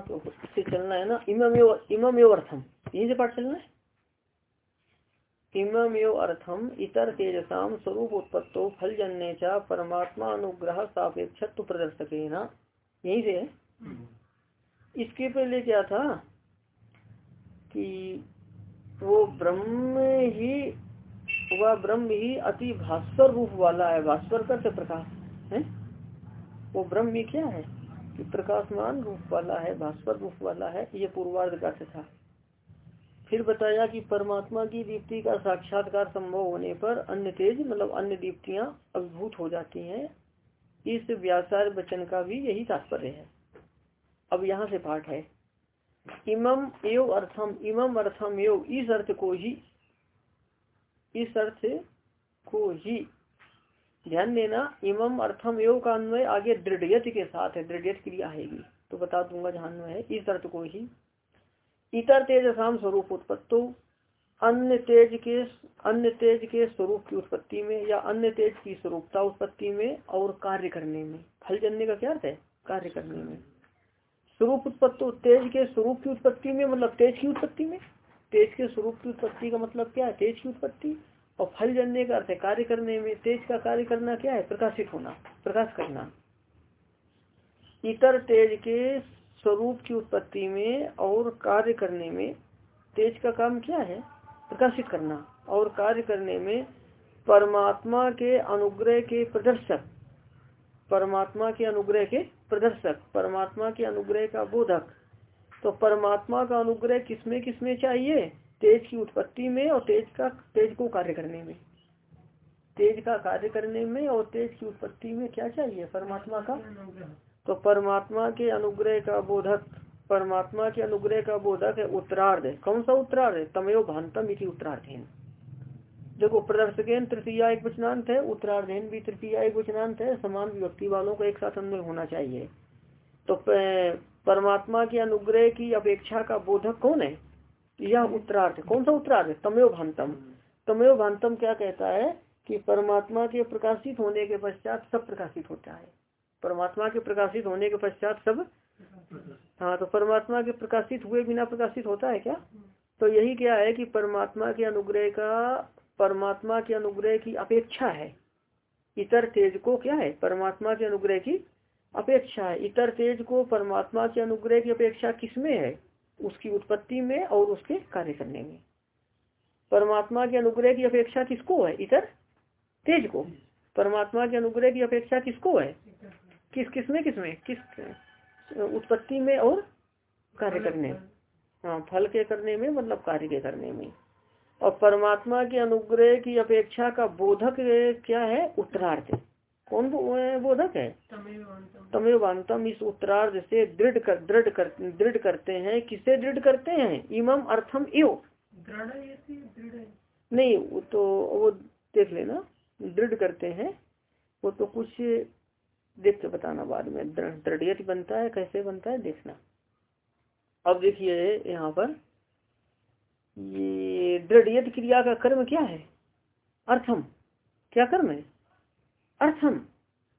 तो से चलना है ना इमम यो इमम यो अर्थम। यही से पाठ चलना है। इमम यो अर्थम, इतर तेजसाम स्वरूप उत्पत्तो फल जन्य चा परमात्मा अनुग्रह सापेक्ष प्रदर्शक है ना। यही से है। इसके पहले क्या था कि वो ब्रह्म ही, वह ब्रह्म ही अति भास्वर रूप वाला है, भास्कर कर प्रकाश, है? वो ब्रह्म ही क्या है? कि प्रकाशमान रूप वाला है भास्वर रूप वाला है ये पूर्वार्ध का था। फिर बताया कि परमात्मा की दीप्ति का साक्षात्कार संभव होने पर अन्य तेज मतलब अन्य दीप्तियाँ अभिभूत हो जाती हैं। इस व्यासार वचन का भी यही तात्पर्य है। अब यहाँ से पाठ है। इमम एव अर्थम इमम अर्थम एव, इस अर्थ को ही, इस अर्थ को ही ध्यान देना इमम अर्थम एव का अन्वय आगे दृढ़ के साथ है दृढ़ क्रिया आएगी। तो बता दूँगा जहाँ है, इस अर्थ को ही। इतर तेज शाम स्वरूप उत्पत्तो, अन्य तेज के, अन्य तेज के स्वरूप की उत्पत्ति में या अन्य तेज की स्वरूपता उत्पत्ति में और कार्य करने में। फल जनने का क्या अर्थ है? कार्य करने में। स्वरूप उत्पत्ति, तेज के स्वरूप की उत्पत्ति में मतलब तेज की उत्पत्ति में? तेज के स्वरूप की उत्पत्ति का मतलब क्या है? तेज की उत्पत्ति। और फल जनने का अर्थ कार्य करने में तेज का कार्य करना क्या है? प्रकाशित होना, प्रकाश करना। इतर तेज के स्वरूप की उत्पत्ति में और कार्य करने में तेज का काम क्या है? प्रकाशित करना और कार्य करने में परमात्मा के अनुग्रह के प्रदर्शक। परमात्मा के अनुग्रह के प्रदर्शक, परमात्मा के अनुग्रह का बोधक। तो परमात्मा का अनुग्रह किसमें किसमें चाहिए? तेज की उत्पत्ति में और तेज का, तेज को कार्य करने में। तेज का कार्य करने में और तेज की उत्पत्ति में क्या चाहिए? परमात्मा का? तो परमात्मा के अनुग्रह का बोधक, परमात्मा के अनुग्रह का बोधक है उत्तरार्ध। कौन सा उत्तरार्ध? तमयो भांतम इति उत्तरार्धेन। देखो, प्रदर्शकेन तृतीया एक वचनांत है, उत्तरार्धेन भी तृतीया एक वचनांत है, समान व्यक्ति वालों का एक साथ अन्वय होना चाहिए। तो परमात्मा के अनुग्रह की अपेक्षा का बोधक कौन है? यह उत्तरार्थ कौन सा उत्तरार्थ तमयो भांतम। तमयो भांतम क्या कहता है कि परमात्मा के प्रकाशित होने के पश्चात सब प्रकाशित होता है। परमात्मा के प्रकाशित होने के पश्चात सब हाँ तो परमात्मा के प्रकाशित हुए बिना प्रकाशित होता है क्या? तो यही क्या है कि परमात्मा के अनुग्रह का परमात्मा के अनुग्रह की अपेक्षा है। इतर तेज को क्या है? परमात्मा के अनुग्रह की अपेक्षा है। इतर तेज को परमात्मा के अनुग्रह की अपेक्षा किसमें है? उसकी उत्पत्ति में और उसके कार्य करने में। परमात्मा के अनुग्रह की अपेक्षा किसको है? इतर तेज को। परमात्मा के अनुग्रह की अपेक्षा किसको है? किस किसमें किसमें किस उत्पत्ति में और कार्य करने हाँ फल के करने में मतलब कार्य के करने में। और परमात्मा के अनुग्रह की अपेक्षा का बोधक क्या है? उत्तरार्थ कौन बोधक है तमेवांतम इस उत्तरार्ध से दृढ़ कर दृढ़ कर दृढ़ करते हैं। किसे दृढ़ करते हैं? इमम अर्थम इव। नहीं वो तो वो देख लेना। दृढ़ करते हैं वो तो कुछ देख के बताना बाद में। दृढ़ बनता है कैसे बनता है देखना। अब देखिए यहाँ पर ये दृढ़ क्रिया का कर्म क्या है? अर्थम। क्या कर्म है? अर्थम,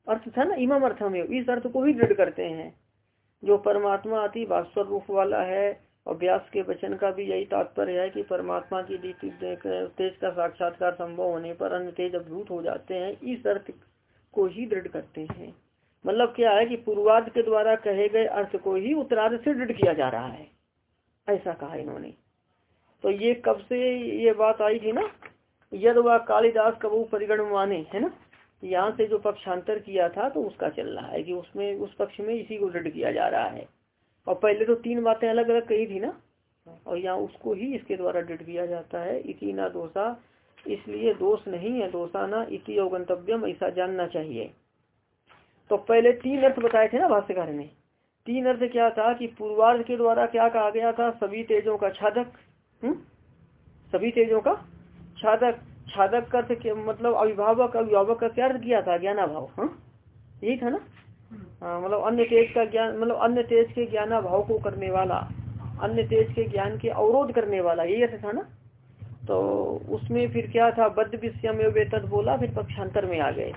अर्थ था ना, इमाम अर्थम इस अर्थ को भी दृढ़ करते हैं। जो परमात्मा अति वास्तव रूप वाला है, और व्यास के वचन का भी यही तात्पर्य है कि परमात्मा की दीप्ति तेज का साक्षात्कार संभव होने पर अन्य तेज अभूत हो जाते हैं। इस अर्थ को ही दृढ़ करते हैं। मतलब क्या है कि पूर्वार्ध के द्वारा कहे गए अर्थ को ही उत्तरार्ध से दृढ़ किया जा रहा है। ऐसा कहा इन्होंने। तो ये कब से ये बात आई थी ना? यद वह कालिदास कबू परिगण माने है ना? यहाँ से जो पक्षांतर किया था तो उसका चल रहा है कि उसमें, उस पक्ष में इसी को दृढ़ किया जा रहा है। और पहले तो तीन बातें अलग अलग कही थी ना? और यहाँ उसको ही इसके द्वारा दृढ़ किया जाता है, इति ना दोषा, इसलिए दोष नहीं है, दोषा ना इति और अवगंतव्यम, ऐसा जानना चाहिए। तो पहले तीन अर्थ बताए थे ना भाष्यकार ने? तीन अर्थ क्या था कि पूर्वार्ध के द्वारा क्या कहा गया था? सभी तेजों का छादक हम्म? सभी तेजों का छादक। छादक अर्थ मतलब अभिभावक अभिभावक का क्या अर्थ किया था? ज्ञाना भाव हाँ? यही था ना? हाँ मतलब अन्य तेज का ज्ञान मतलब अन्य तेज के ज्ञाना भाव को करने वाला, अन्य तेज के ज्ञान के अवरोध करने वाला, यही अर्थ था ना? तो उसमें फिर क्या था? बद्ध विषय में वेतन बोला, फिर पक्षांतर में आ गए।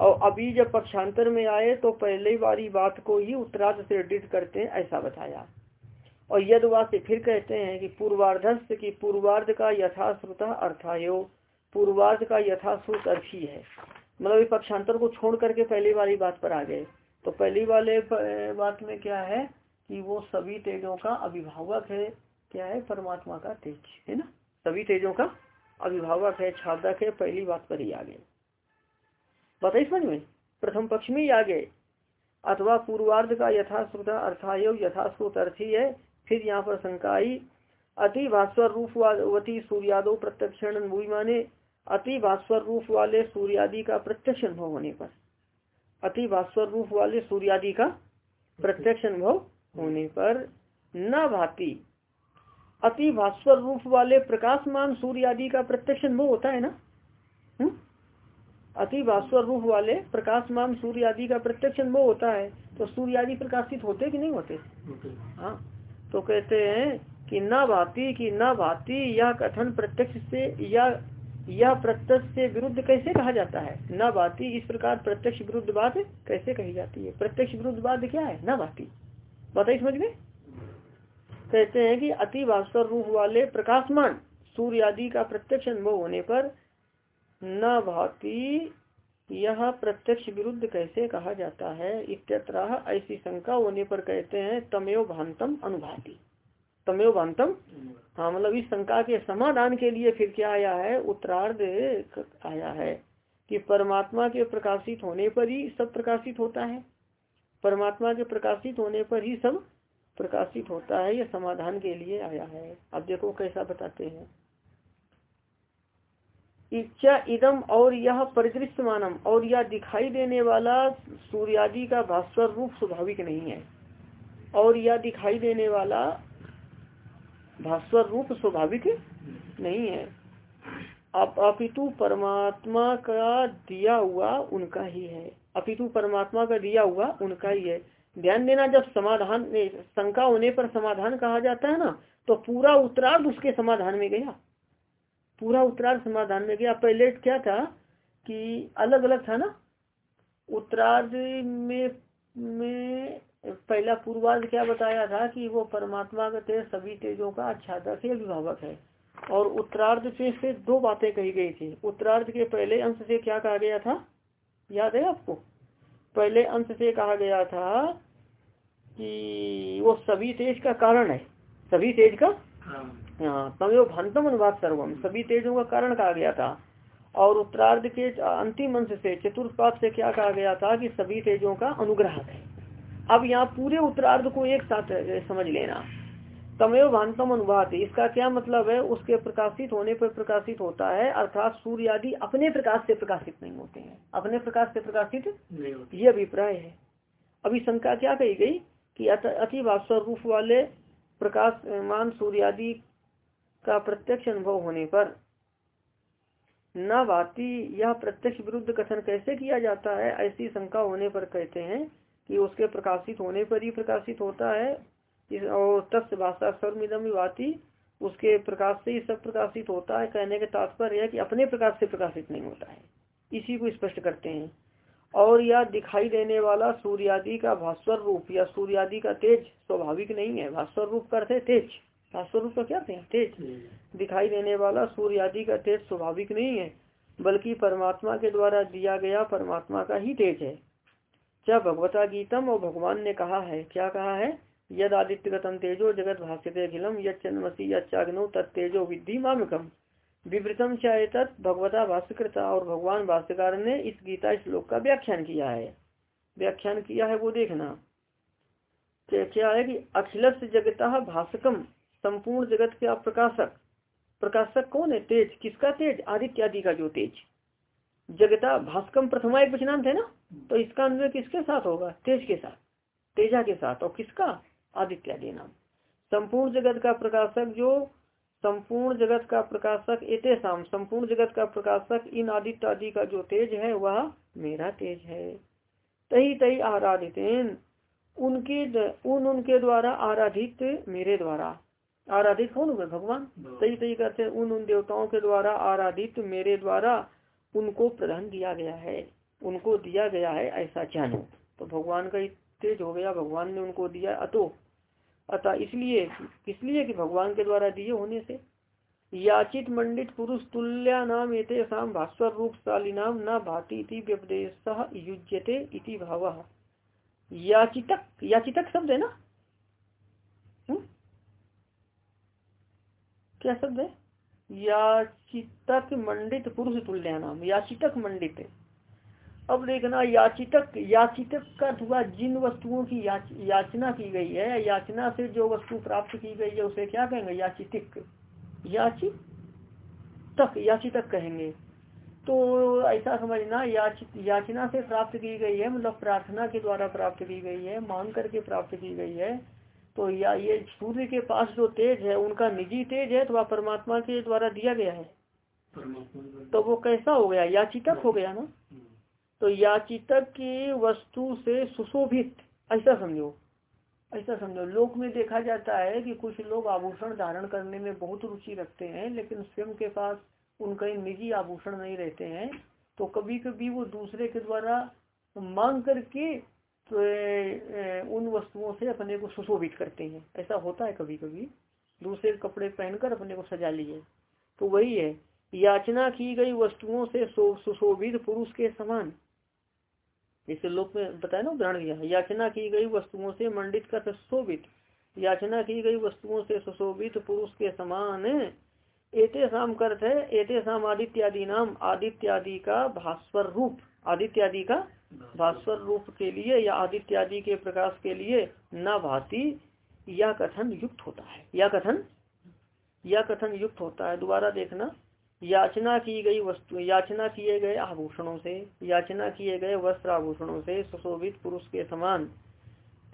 और अभी जब पक्षांतर में आए तो पहले वाली बात को ही उत्तरार्ध से एडिट करते हैं, ऐसा बताया। और यद से फिर कहते हैं कि पूर्वार्धस्थ की पूर्वार्ध का यथाश्रुत अर्थायो। पूर्वार्ध का यथाश्रुत अर्थ ही है। मतलब पक्षांतर को छोड़ करके पहली वाली बात पर आ गए। तो पहली वाले बात में क्या है कि वो सभी तेजों का अभिभावक है। क्या है? परमात्मा का तेज, है ना? सभी तेजों का अभिभावक है छादक है पहली बात पर ही आ गए। बताइए समझ में? प्रथम पक्ष में ही आ गए। अथवा पूर्वार्ध का यथाश्रुत अर्थायोग यथाश्रुत अर्थ ही फिर यहाँ पर शंका आई, अति भास्वर रूपवती सूर्यादो प्रत्यक्षण माने अति भास्वर रूप वाले सूर्यादि का प्रत्यक्ष अनुभव होने पर। अति भास्वर रूप वाले सूर्यादि का प्रत्यक्ष अनुभव होने पर न भाती। अति भास्वर रूप वाले प्रकाशमान सूर्य आदि का प्रत्यक्ष अनुभव होता है ना? हुँ? अति भास्वर रूप वाले प्रकाशमान सूर्य आदि का प्रत्यक्ष अनुभव होता है तो सूर्य आदि प्रकाशित होते कि नहीं होते? हाँ। तो कहते हैं कि न भाती कि न भाती यह कथन प्रत्यक्ष से या यह प्रत्यक्ष से विरुद्ध कैसे कहा जाता है? न भाती इस प्रकार प्रत्यक्ष विरुद्ध बात कैसे कही जाती है? प्रत्यक्ष विरुद्ध बात क्या है? न भाती बताइए, समझ में कहते हैं कि अति भास्कर रूप वाले प्रकाशमान सूर्य आदि का प्रत्यक्ष अनुभव होने पर न भाती यह प्रत्यक्ष विरुद्ध कैसे कहा जाता है? इत्यत्र ऐसी शंका होने पर कहते हैं, तमेव भांतम अनुभाती। तमेव भांतम हाँ मतलब इस शंका के समाधान के लिए फिर क्या आया है? उत्तरार्ध आया है कि परमात्मा के प्रकाशित होने पर ही सब प्रकाशित होता है। परमात्मा के प्रकाशित होने पर ही सब प्रकाशित होता है यह समाधान के लिए आया है। अब देखो कैसा बताते हैं। इच्छा इदम और यह परिदृश्य मानम और यह दिखाई देने वाला सूर्यादि का भास्वर रूप स्वाभाविक नहीं है। और यह दिखाई देने वाला भास्वर रूप स्वाभाविक नहीं है। अब अपितु परमात्मा का दिया हुआ उनका ही है। अपितु परमात्मा का दिया हुआ उनका ही है। ध्यान देना, जब समाधान शंका होने पर समाधान कहा जाता है ना तो पूरा उत्तरार्ध उसके समाधान में गया। पूरा उत्तरार्ध समाधान में गया। पहले क्या था कि अलग अलग था ना? उत्तरार्ध में में पहला पूर्वार्ध क्या बताया था कि वो परमात्मा का तेज सभी तेजों का अच्छा से अभिभावक है। और उत्तरार्ध से, से दो बातें कही गई थी। उत्तरार्ध के पहले अंश से क्या कहा गया था? याद है आपको? पहले अंश से कहा गया था कि वो सभी तेज का कारण है। सभी तेज का? हाँ। तमयो भंतम अनुवाद सर्वम। सभी तेजों का कारण कहा गया था। और उत्तरार्ध के अंतिम अंश से चतुर्थ पाद से क्या कहा गया था कि सभी तेजों का अनुग्रह है। अब यहाँ पूरे उत्तरार्ध को एक साथ समझ लेना। तमेव भांतम अनुवाद। इसका क्या मतलब है? उसके प्रकाशित होने पर प्रकाशित होता है अर्थात सूर्य आदि अपने प्रकाश से प्रकाशित नहीं होते हैं। अपने प्रकाश से प्रकाशित ये अभिप्राय है। अभी शंका क्या कही गई? कि अति भास्वर रूप वाले प्रकाश मान सूर्य आदि का प्रत्यक्ष अनुभव होने पर न यह प्रत्यक्ष विरुद्ध कथन कैसे किया जाता है? ऐसी शंका होने पर कहते हैं कि उसके प्रकाशित होने पर ही प्रकाशित होता है और तस् भाषा सर्वमिदम विभाती, उसके प्रकाश से ही सब प्रकाशित होता है। कहने के तात्पर्य है कि अपने प्रकाश से प्रकाशित नहीं होता है। इसी को स्पष्ट करते हैं। और यह दिखाई देने वाला सूर्यादि का भास्वर रूप या सूर्यादि का तेज स्वाभाविक नहीं है। भास्वर रूप करते तेज। भास्वर रूप का क्या थे तेज। दिखाई देने वाला सूर्यादि का तेज स्वाभाविक नहीं है, बल्कि परमात्मा के द्वारा दिया गया परमात्मा का ही तेज है। क्या भगवता गीतम और भगवान ने कहा है? क्या कहा है? यद आदित्य गतम तेजो जगत भाष्यते अखिलम यन्मसी यग्नो तत्तेजो विद्धि मामकम विवृतम चाहे भगवता भाष्यकृता और भगवान भाष्यकार ने इस गीता श्लोक का व्याख्यान किया है। व्याख्यान किया है वो देखना। क्या है कि अखिल जगता भाषकम संपूर्ण जगत के प्रकाशक। प्रकाशक कौन है? तेज। किसका तेज? आदित्य आदि का जो तेज। जगता भास्कम प्रथमा एक वचनांत है ना? तो इसका अन्वय किसके साथ होगा? तेज के साथ। तेजा के साथ। और किसका? आदित्यादि नाम। संपूर्ण जगत का प्रकाशक जो संपूर्ण जगत का प्रकाशक एते शाम संपूर्ण जगत का प्रकाशक इन आदित्य आदि का जो तेज है वह मेरा तेज है। तही तही आराधित उनके उन उनके द्वारा आराधित मेरे द्वारा। आराधित कौन हुए? भगवान? तही तही करते उन उन देवताओं के द्वारा आराधित मेरे द्वारा उनको प्रदान दिया गया है, उनको दिया गया है ऐसा जानो तो भगवान का तेज हो गया, भगवान ने उनको दिया अतो। अतः इसलिए इसलिए कि भगवान के द्वारा दिए होने से? याचित मंडित पुरुष तुल्या नाम एते शाम भास्वर रूप नाम न भाती व्यपदेश युज्यते इति भाव। याचितक याचितक शब्द है ना? हुँ? हम्म? क्या शब्द है? याचितक मंडित पुरुष तुल्या नाम याचितक मंडित अब देखना याचितक याचितक का हुआ जिन वस्तुओं की याच, याचना की गई है याचना से जो वस्तु प्राप्त की गई है उसे क्या कहेंगे? याचितिक। याचित तक याचितक कहेंगे। तो ऐसा समझना याचित याचना से प्राप्त की गई है मतलब प्रार्थना के द्वारा प्राप्त की गई है मांग करके प्राप्त की गई है तो या ये सूर्य के पास जो तेज है उनका निजी तेज है तो वह परमात्मा के द्वारा दिया गया है। तो वो कैसा हो गया? याचितक हो गया ना? तो याचितक की वस्तु से सुशोभित ऐसा समझो। ऐसा समझो। लोक में देखा जाता है कि कुछ लोग आभूषण धारण करने में बहुत रुचि रखते हैं लेकिन स्वयं के पास उनका निजी आभूषण नहीं रहते हैं। तो कभी कभी वो दूसरे के द्वारा मांग करके तो उन वस्तुओं से अपने को सुशोभित करते हैं। ऐसा होता है कभी कभी दूसरे कपड़े पहनकर अपने को सजा लिए। तो वही है, याचना की गई वस्तुओं से सुशोभित पुरुष के समान। जैसे लोग में बताया ना उदाहरण दिया, याचना की गई वस्तुओं से मंडित का सुशोभित। याचना की गई वस्तुओं से सुशोभित पुरुष के समान। एते शाम करते एते शाम आदित्यादि नाम आदित्यादि का भास्वर रूप, आदित्यादि का भास्वर रूप के लिए या आदित्यादि के प्रकाश के लिए न भाती, या कथन युक्त होता है। या कथन? या कथन युक्त होता है। दोबारा देखना। याचना की गई वस्तु, याचना किए गए आभूषणों से, याचना किए गए वस्त्र आभूषणों से सुशोभित पुरुष के समान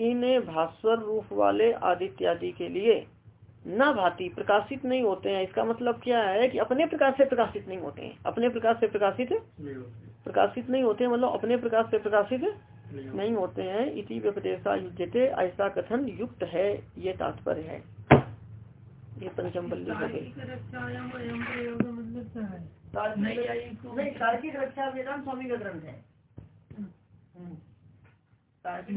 इन भास्वर रूप वाले आदित्यादि के लिए न भांति, प्रकाशित नहीं होते हैं। इसका मतलब क्या है कि अपने प्रकाश से प्रकाशित नहीं होते हैं। अपने प्रकाश से प्रकाशित प्रकाशित नहीं होते मतलब अपने प्रकाश से प्रकाशित नहीं होते। हैं। इसी व्यपदेशा युजते ऐसा कथन युक्त है ये तात्पर्य है। ये पंचम बल्ली हो। गई तार्किक रक्षा वेदांत स्वामी का ग्रंथ है। तार्किक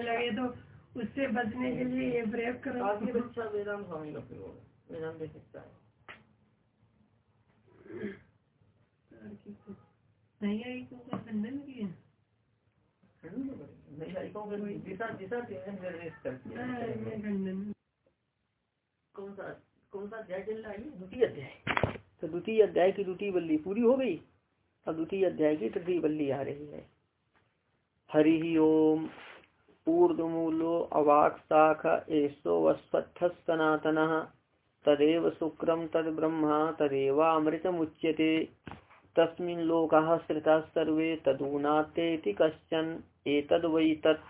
लगे तो उससे बचने के लिए ये प्रयोग करो। तार्किक रक्षा वेदांत स्वामी का प्रयोग वेदांत दे सकता नहीं आई को खंडन किया कौन सा कौन सा अध्याय चल रहा है द्वितीय अध्याय। तो द्वितीय अध्याय की द्वितीय बल्ली पूरी हो गई। अब द्वितीय अध्याय की तृतीय बल्ली आ रही है। हरि ओम। ऊर्दमूलो अवाक शाख एसो वस्पथ सनातन तदेव शुक्रम तद ब्रह्मा तदेवामृतमुच्यते। तस्मिन् लोकाः श्रिताः सर्वे तदूनाते कश्चन एतद् वै तत्।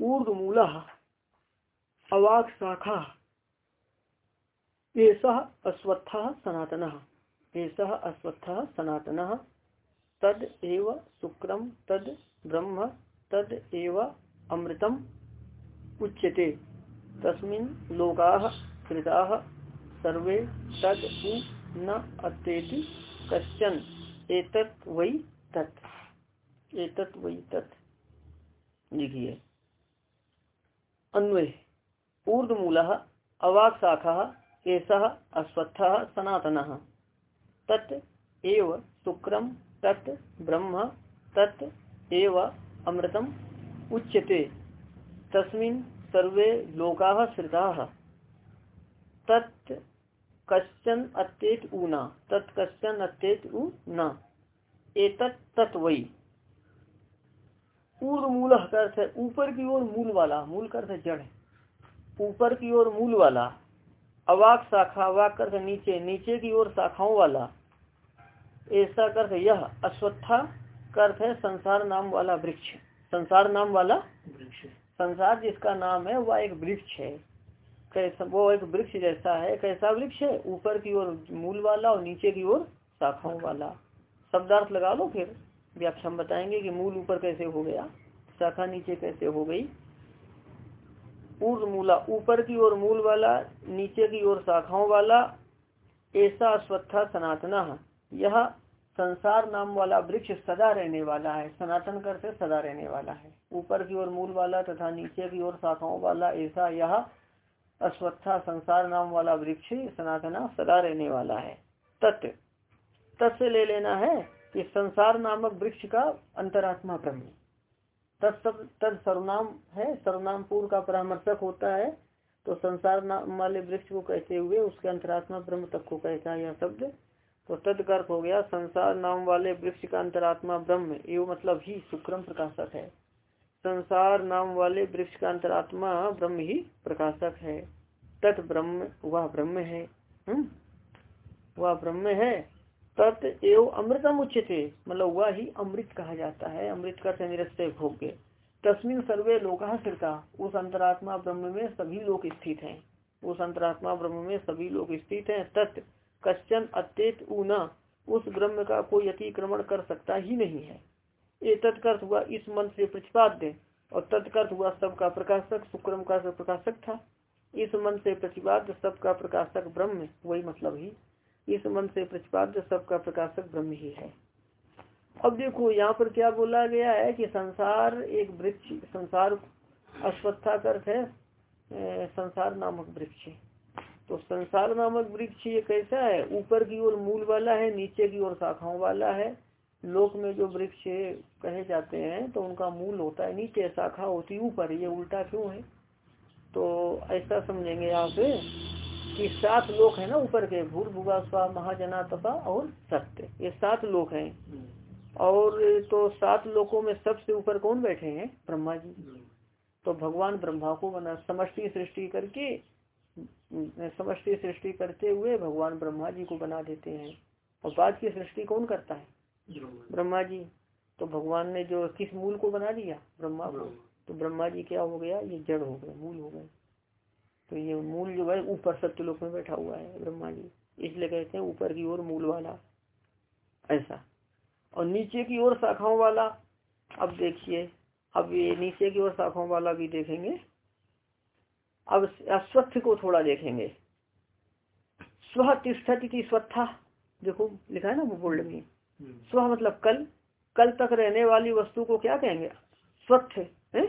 ऊर्धमूल अवाक शाखा एषः अश्वत्थः सनातन। एषः अश्वत्थः सनातनः। तद एव शुक्रम तद ब्रह्म, तद एव अमृतम उच्यते। तस्मिन् लोकाः कृताः, सर्वे तद उ न अत्येति कश्चन। एतत् वै तत्। एतत् वै तत्। लिखिए। अन्वय। ऊर्धमूल अवाक शाखा एषः अश्वत्थः, सनातनः। तत् एव शुक्रम तत् ब्रह्म, तत् एव अमृतम उच्यते। तस्मिन् सर्वे लोकाः श्रिताः। तत् कश्चन अत्येत ऊना तत् कश्चन अत्येत उ न। एतत् तत् वही पूर्व मूल अर्थ है, ऊपर की ओर मूल वाला, मूल का अर्थ जड़। ऊपर की ओर मूल वाला अवाक शाखा अवाक कर नीचे नीचे की ओर शाखाओं वाला। ऐसा कर यह अश्वत्था अर्थ है संसार नाम वाला वृक्ष। संसार नाम वाला वृक्ष। संसार जिसका नाम है वह एक वृक्ष है। कैसा वो एक वृक्ष जैसा है। कैसा वृक्ष है? ऊपर की ओर मूल वाला और नीचे की ओर शाखाओं वाला। शब्दार्थ लगा लो फिर। व्याख्या बताएँगे कि मूल ऊपर कैसे हो गया शाखा नीचे कैसे हो गई। ऊर्ध मूला, ऊपर की ओर मूल वाला, नीचे की ओर शाखाओं वाला, ऐसा अश्वत्था सनातना। यह संसार नाम वाला वृक्ष सदा रहने वाला है, सनातन कर से सदा रहने वाला है। ऊपर की ओर मूल वाला तथा नीचे की ओर शाखाओं वाला, ऐसा यह अश्वत्था संसार नाम वाला वृक्ष सनातना सदा रहने वाला है। तत्। तत् ले लेना है कि संसार नामक वृक्ष का अंतरात्मा ब्रह्म। तत् सर्वनाम है, सर्वनाम पूर्व का परामर्शक होता है। तो संसार नाम वाले वृक्ष को कहते हुए उसके अंतरात्मा ब्रह्म तक को कहता है यह शब्द। तो तदकर्थ हो गया, संसार नाम वाले वृक्ष का अंतरात्मा ब्रह्म एवं मतलब ही सुक्रम प्रकाशक है। संसार नाम वाले वृक्ष का अंतरात्मा ब्रह्म ही प्रकाशक है। तत् ब्रह्म, वह ब्रह्म है। हम्म वह ब्रह्म है। तत् एवं अमृतम उच्चते मतलब वह ही अमृत कहा जाता है। अमृत का निरस्त भोग्य तस्मिन सर्वे लोका उस अंतरात्मा ब्रह्म में सभी लोग स्थित हैं। उस अंतरात्मा ब्रह्म में सभी लोग स्थित हैं। तत् कश्चन अत्येत ऊना। उस ब्रह्म का कोई अतिक्रमण कर सकता ही नहीं है। ये तत्कर्थ हुआ इस मंत्र से प्रतिपाद्य। और तत्कर्थ हुआ सबका प्रकाशक। शुक्रम का प्रकाशक था। इस मन से प्रतिपाद्य सबका प्रकाशक ब्रह्म। वही मतलब ही। इस मन से प्रतिपाद्य सबका प्रकाशक ब्रह्म ही है। अब देखो, यहाँ पर क्या बोला गया है कि संसार एक वृक्ष, संसार अश्वत्था अर्थ है संसार नामक वृक्ष। तो संसार नामक वृक्ष ये कैसा है? ऊपर की ओर मूल वाला है, नीचे की ओर शाखाओं वाला है। लोक में जो वृक्ष कहे जाते हैं तो उनका मूल होता है नीचे, शाखा होती ऊपर। ये उल्टा क्यों है? तो ऐसा समझेंगे यहाँ कि सात लोक है ना ऊपर के भूल भुगा स्वा महाजना तपा और सत्य। ये सात लोक हैं। और तो सात लोकों में सबसे ऊपर कौन बैठे हैं? ब्रह्मा जी। तो भगवान ब्रह्मा को बना समष्टि सृष्टि करके समष्टि सृष्टि करते हुए भगवान ब्रह्मा जी को बना देते हैं। और बाद की सृष्टि कौन करता है? ब्रह्मा जी। तो भगवान ने जो किस मूल को बना दिया? ब्रह्मा को। तो ब्रह्मा जी क्या हो गया? ये जड़ हो गए मूल हो गए। तो ये मूल जो है ऊपर सत्यलोक में बैठा हुआ है ब्रह्मा जी। इसलिए कहते हैं ऊपर की ओर मूल वाला। ऐसा। और नीचे की ओर शाखाओं वाला अब देखिए अब ये नीचे की ओर शाखाओं वाला भी देखेंगे। अब अस्वस्थ को थोड़ा देखेंगे। स्व तिष्ठती स्वत्था देखो लिखा है ना वो बोल्ड में। स्व मतलब कल। कल तक रहने वाली वस्तु को क्या कहेंगे? स्वच्छ है?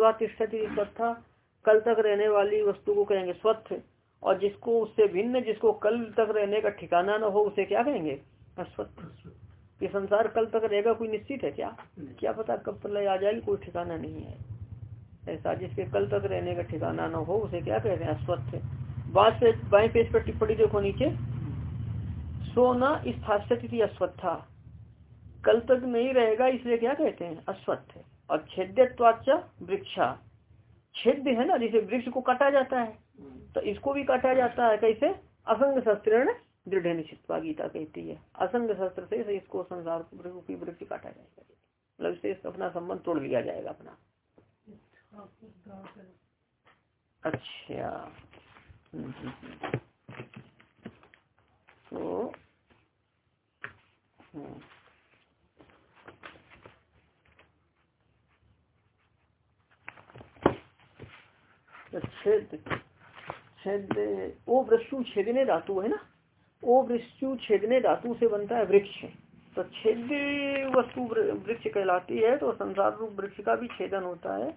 की स्वत्था कल तक रहने वाली वस्तु को कहेंगे स्वच्छ और जिसको उससे भिन्न जिसको कल तक रहने का ठिकाना न हो उसे क्या कहेंगे? अस्वस्थ। ये संसार कल तक रहेगा कोई निश्चित है क्या? क्या पता कब प्रलय आ जाएगी कोई ठिकाना नहीं है। ऐसा जिसके कल तक रहने का ठिकाना न हो उसे क्या कहते हैं अस्वस्थ। बात से बाएँ पेज पर टिप्पणी देखो नीचे। सोना स्थास्थिति अस्वस्था। कल तक नहीं रहेगा इसलिए क्या कहते हैं? अस्वस्थ। और छेद्यवाचा वृक्षा। छेद है ना जिसे वृक्ष को काटा जाता है तो इसको भी काटा जाता है कैसे? असंग शस्त्र दृढ़ निश्चित गीता कहती है। असंग शस्त्र से इसको संसार रूपी वृक्ष काटा जाएगा। मतलब से अपना संबंध तोड़ लिया जाएगा अपना। अच्छा। हम्म, हम्म, हम्म। तो छेद छेद ओ वृक्षु छेदने धातु है ना? ओ वृक्षु छेदने धातु से बनता है वृक्ष। तो छेद वस्तु वृक्ष कहलाती है तो संसार रूप वृक्ष का भी छेदन होता है।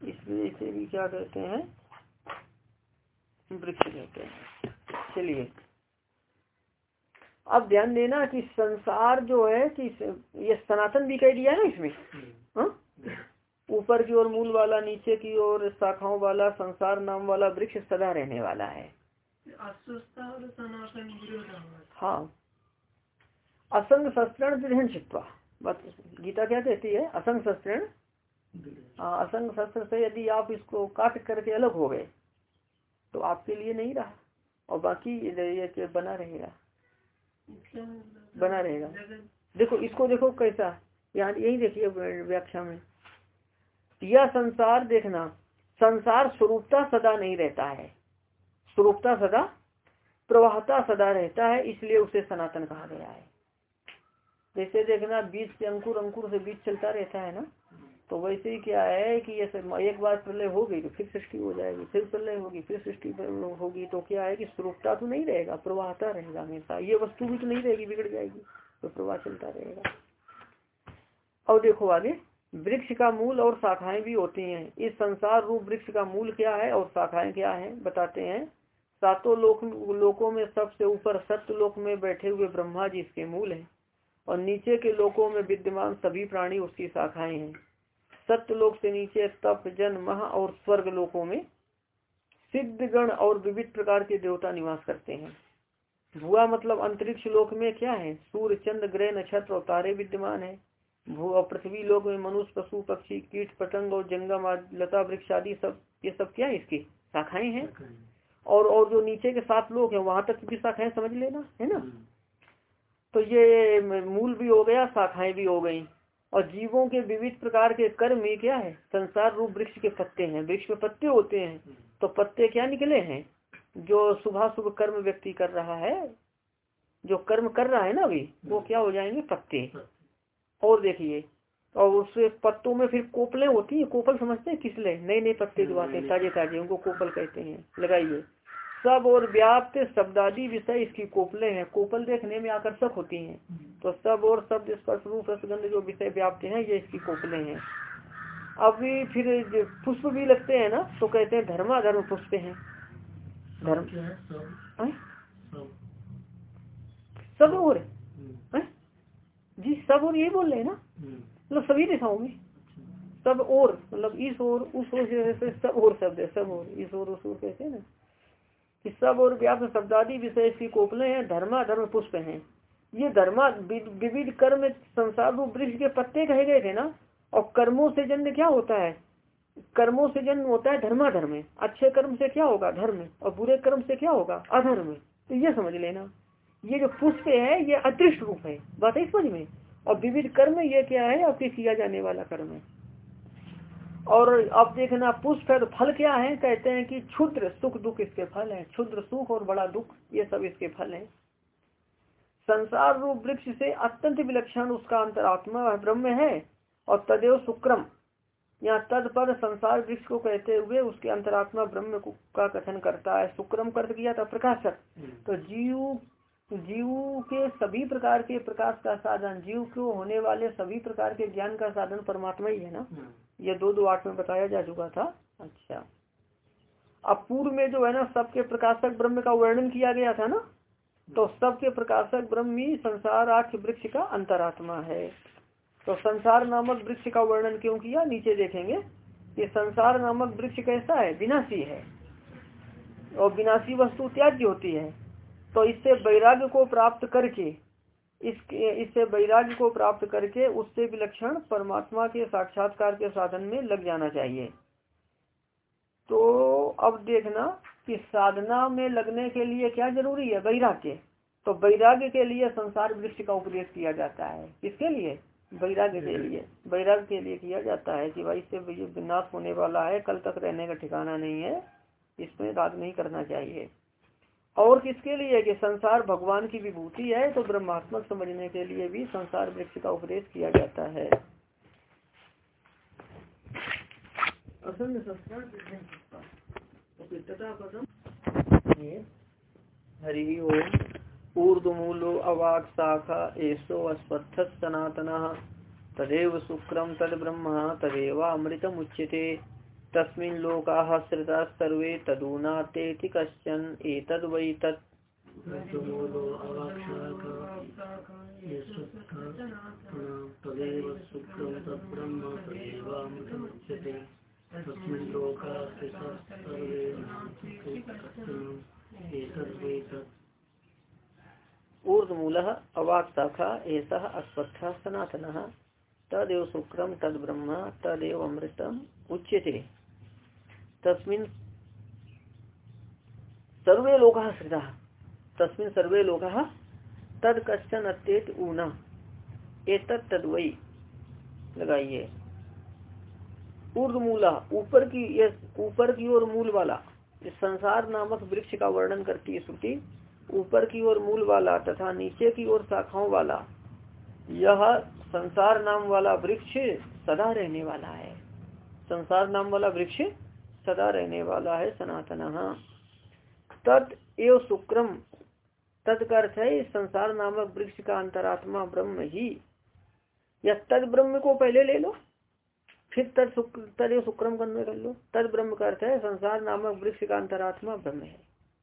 इसलिए इसे भी क्या कहते हैं? वृक्ष कहते हैं। चलिए। अब ध्यान देना कि संसार जो है कि ये सनातन भी कह दिया है ना इसमें? हाँ? ऊपर की ओर मूल वाला नीचे की ओर शाखाओं वाला संसार नाम वाला वृक्ष सदा रहने वाला है। हाँ। असंग शस्त्रण दृढ़ छित्वा गीता क्या कहती है? असंग शस्त्रण हाँ असंग शस्त्र से यदि आप इसको काट करके अलग हो गए तो आपके लिए नहीं रहा। और बाकी ये बना रहेगा। बना रहेगा। देखो इसको देखो कैसा। यहाँ यही देखिए व्याख्या में। यह संसार देखना, संसार स्वरूपता सदा नहीं रहता है। स्वरूपता सदा, प्रवाहता सदा रहता है, इसलिए उसे सनातन कहा गया है। जैसे देखना, बीज से अंकुर अंकुर से बीज चलता रहता है ना? तो वैसे ही क्या है कि ये एक बार प्रलय हो गई तो फिर सृष्टि हो जाएगी, फिर प्रलय होगी, फिर सृष्टि होगी तो क्या है कि स्वरूपता तो नहीं रहेगा, प्रवाहता रहेगा हमेशा। ये वस्तु भी तो नहीं रहेगी, बिगड़ जाएगी तो प्रवाह चलता रहेगा। और देखो आगे। वृक्ष का मूल और शाखाएँ भी होती हैं। इस संसार रूप वृक्ष का मूल क्या है और शाखाएँ क्या है, बताते हैं। सातों लोक, लोकों में सबसे ऊपर सत्य लोक में बैठे हुए ब्रह्मा जी इसके मूल है और नीचे के लोकों में विद्यमान सभी प्राणी उसकी शाखाएँ हैं। सत्य लोक से नीचे तप जन, मह और स्वर्ग लोकों में सिद्ध गण और विविध प्रकार के देवता निवास करते हैं। भुआ मतलब अंतरिक्ष लोक में क्या है? सूर्य, चंद्र, ग्रह, नक्षत्र और तारे विद्यमान है। भू और पृथ्वी लोग में मनुष्य पशु पक्षी कीट पतंग और जंगम लता वृक्ष आदि सब ये सब क्या है इसकी? शाखाएँ हैं। और और जो नीचे के सात लोग हैं वहाँ तक की शाखाएँ समझ लेना है ना? तो ये मूल भी हो गया शाखाएँ भी हो गई। और जीवों के विविध प्रकार के कर्म ही क्या है? संसार रूप वृक्ष के पत्ते हैं। वृक्ष में पत्ते होते हैं तो पत्ते क्या निकले हैं? जो सुबह शुभ कर्म व्यक्ति कर रहा है जो कर्म कर रहा है ना अभी वो क्या हो जाएँगे? पत्ते। और देखिए और उससे पत्तों में फिर कोपले होती है कोपल समझते हैं किसले नए नए पत्ते जो आते हैं ताजे ताजे उनको कोपल कहते हैं। लगाइए। सब और व्याप्त शब्दादी विषय इसकी कोपले हैं। कोपल देखने में आकर्षक होती हैं। तो सब और शब्द स्पर्श रूप रसगंध जो विषय व्याप्त हैं ये इसकी कोपले हैं। अभी फिर पुष्प भी लगते हैं ना तो कहते हैं धर्माधर्म पुष्प है। धर्म सब और। जी सब और यही बोल रहे हैं ना? हम्म। मतलब सभी दिशाओं में सब और मतलब इस और उस और ओर सब और शब्द है सब और इस और उस ओर कहते हैं? ना कि सब और व्याप्त शब्दादी विषय इसकी कोपले हैं धर्मा धर्म पुष्प हैं। ये धर्मा विविध कर्म संसार रूप वृक्ष के पत्ते कहे गए थे ना? और कर्मों से जन्म क्या होता है? कर्मों से जन्म होता है धर्माधर्म अच्छे कर्म से क्या होगा? धर्म और बुरे कर्म से क्या होगा? अधर्म तो ये समझ लेना। ये जो पुष्प है ये अदृष्ट रूप है। बात है समझ में? और विविध कर्म ये क्या है? आपके किया जाने वाला कर्म है। और अब देखना पुष्प है तो फल क्या है? कहते हैं कि क्षुद्र सुख दुख इसके फल है। क्षुद्र सुख और बड़ा दुख ये सब इसके फल है। संसार रूप वृक्ष से अत्यंत विलक्षण उसका अंतरात्मा ब्रह्म है और तदेव शुक्रम यहाँ तद पर संसार वृक्ष को कहते हुए उसके अंतरात्मा ब्रह्म का कथन करता है। सुक्रम कर किया था प्रकाशक। हम्म। तो जीव जीव के सभी प्रकार के प्रकाश का साधन जीव को होने वाले सभी प्रकार के ज्ञान का साधन परमात्मा ही है ना? हम्म। ये दो दो आठ में बताया जा चुका था। अच्छा। अब पूर्व में जो है ना सबके प्रकाशक ब्रह्म का वर्णन किया गया था ना? तो सबके प्रकाशक ब्रह्म ही संसार आठ वृक्ष का अंतरात्मा है। तो संसार नामक वृक्ष का वर्णन क्यों किया? नीचे देखेंगे। कि संसार नामक वृक्ष कैसा है? विनाशी है। और विनाशी वस्तु त्याज्य होती है। तो इससे वैराग्य को प्राप्त करके, इसके, इससे वैराग्य को प्राप्त करके उससे विलक्षण परमात्मा के साक्षात्कार के साधन में लग जाना चाहिए। तो अब देखना कि साधना में लगने के लिए क्या ज़रूरी है? वैराग्य। तो वैराग्य के लिए संसार वृक्ष का उपदेश किया जाता है। किसके लिए? वैराग्य के लिए। वैराग्य के लिए किया जाता है कि भाई इससे विनाश होने वाला है, कल तक रहने का ठिकाना नहीं है, इसमें राग नहीं करना चाहिए। और किसके लिए? कि संसार भगवान की विभूति है तो ब्रह्मात्मक समझने के लिए भी संसार वृक्ष का उपदेश किया जाता है। हरि ओम ऊर्दमूलो अवाक शाखा एसो अस्पथ सनातन तदेव शुक्रम तद ब्रह्म तदेवामृतम उच्यते तस्मिन् लोकाः श्रिताः सर्वे तदूना तेति कश्चन एतद् वै तत्। ऊर्धमूल अवाक् शाखा एष अस्वस्थ सनातन। तदेव शुक्रम तद ब्रह्म तदेव अमृतम उच्यते। तस्मिन सर्वे लोग तस्मिन सर्वे लोग तद कश्चन अत्येत ऊना। एत तदवई लगाइए। ऊर्ध मूला ऊपर की ऊपर की ओर मूल वाला। संसार नामक वृक्ष का वर्णन करती है श्रुति। ऊपर की ओर मूल वाला तथा नीचे की ओर शाखाओं वाला। यह संसार नाम वाला वृक्ष सदा रहने वाला है। संसार नाम वाला वृक्ष सदा रहने वाला है सनातन। तत् एव शुक्रम तद का अर्थ है संसार नामक वृक्ष का अंतरात्मा ब्रह्म ही। या तद ब्रह्म को पहले ले लो फिर तद तद शुक्रम कर लो। तद ब्रह्म का अर्थ है संसार नामक वृक्ष का अंतरात्मा ब्रह्म है।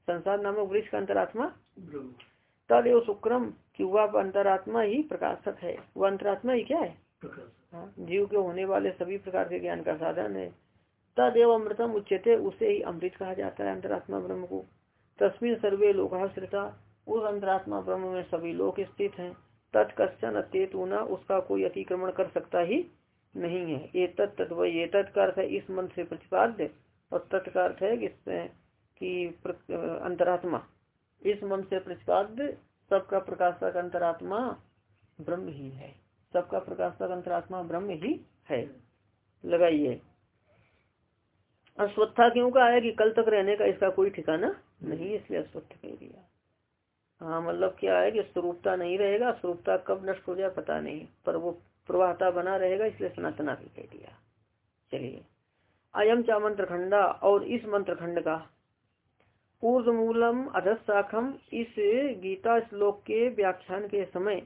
संसार नामक वृक्ष का अंतरात्मा तद एव शुक्रम कि वह अंतरात्मा ही प्रकाशक है। वह अंतरात्मा ही क्या है? हाँ, जीव के होने वाले सभी प्रकार के ज्ञान का साधन है। तदेव अमृतम उच्चते उसे ही अमृत कहा जाता है अंतरात्मा ब्रह्म को। तस्मिन सर्वे लोकाश्रिता उस अंतरात्मा ब्रह्म में सभी लोग स्थित हैं। तत्कश्चन अत्येतुना उसका कोई अतिक्रमण कर सकता ही नहीं है। ये तत्व ये तत्कार है इस मंत्र से प्रतिपाद्य। और तत्कार है कि अंतरात्मा। इस मंत्र से प्रतिपाद्य, सबका प्रकाशक अंतरात्मा ब्रह्म ही है। सबका प्रकाशक अंतरात्मा ब्रह्म ही है। लगाइए। अस्वस्था क्यों? का है कि कल तक रहने का इसका कोई ठिकाना नहीं इसलिए अस्वस्थ कह दिया। हाँ मतलब क्या है कि स्वरूपता नहीं रहेगा स्वरूपता कब नष्ट हो जाए पता नहीं पर वो प्रवाहता बना रहेगा इसलिए सनातना भी कह दिया। चलिए अयम चा मंत्र खंडा और इस मंत्र खंड का। पूर्व मूलम इस गीता श्लोक के व्याख्यान के समय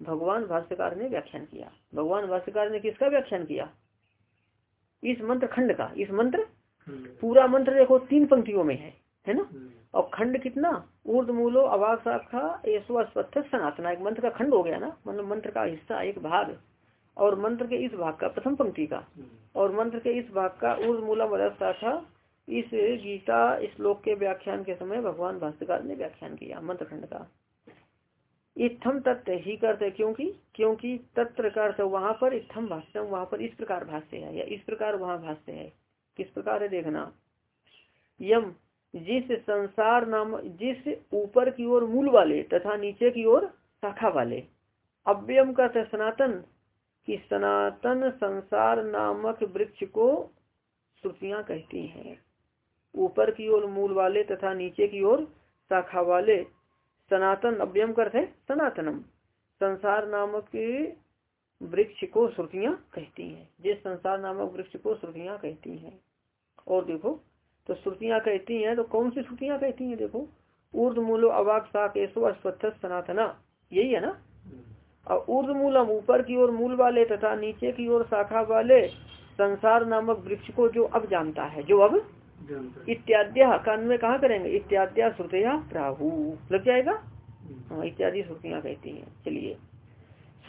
भगवान भाष्यकार ने व्याख्यान किया। भगवान भाष्यकार ने किसका व्याख्यान किया? इस मंत्र खंड का इस मंत्र पूरा मंत्र देखो, तीन पंक्तियों में है है ना? और खंड कितना? ऊर्द मूलो, अवाक शाखा सनातना। एक मंत्र का खंड हो गया ना? मतलब मंत्र का हिस्सा, एक भाग। और मंत्र के इस भाग का, प्रथम पंक्ति का। और मंत्र के इस भाग का ऊर्द मूला शाखा इस गीता श्लोक के व्याख्यान के समय भगवान भाष्यकार ने व्याख्यान किया, मंत्र खंड का। इत्थम तत्व ही करते, क्योंकि? क्योंकि तत्र का वहाँ पर इत्थम भाष्य, वहाँ पर इस प्रकार भाष्य है, या इस प्रकार वहाँ भाष्य है। किस प्रकार है देखना? यम, जिस संसार नाम, जिस ऊपर की ओर मूल वाले तथा नीचे की ओर शाखा वाले। अव्यम का सनातन, कि सनातन संसार नामक वृक्ष को श्रुतियाँ कहती हैं। ऊपर की ओर मूल वाले तथा नीचे की ओर शाखा वाले। सनातन अव्यम करते सनातनम। संसार नामक वृक्ष को श्रुतियाँ कहती हैं। जिस संसार नामक वृक्ष को श्रुतियाँ कहती हैं। और देखो तो श्रुतियाँ कहती हैं तो कौन सी श्रुतियाँ कहती हैं देखो? ऊर्द मूलो अवाक साकेशो अस्वत्थ सनातना। यही है ना? और ऊर्द मूलम ऊपर की ओर मूल वाले तथा नीचे की ओर शाखा वाले संसार नामक वृक्ष को जो अब जानता है जो अब इत्याद्या कान में कहा करेंगे? इत्याद्या श्रुतिया प्राहु। लग जाएगा? हाँ इत्यादि श्रुतियाँ कहती हैं। चलिए।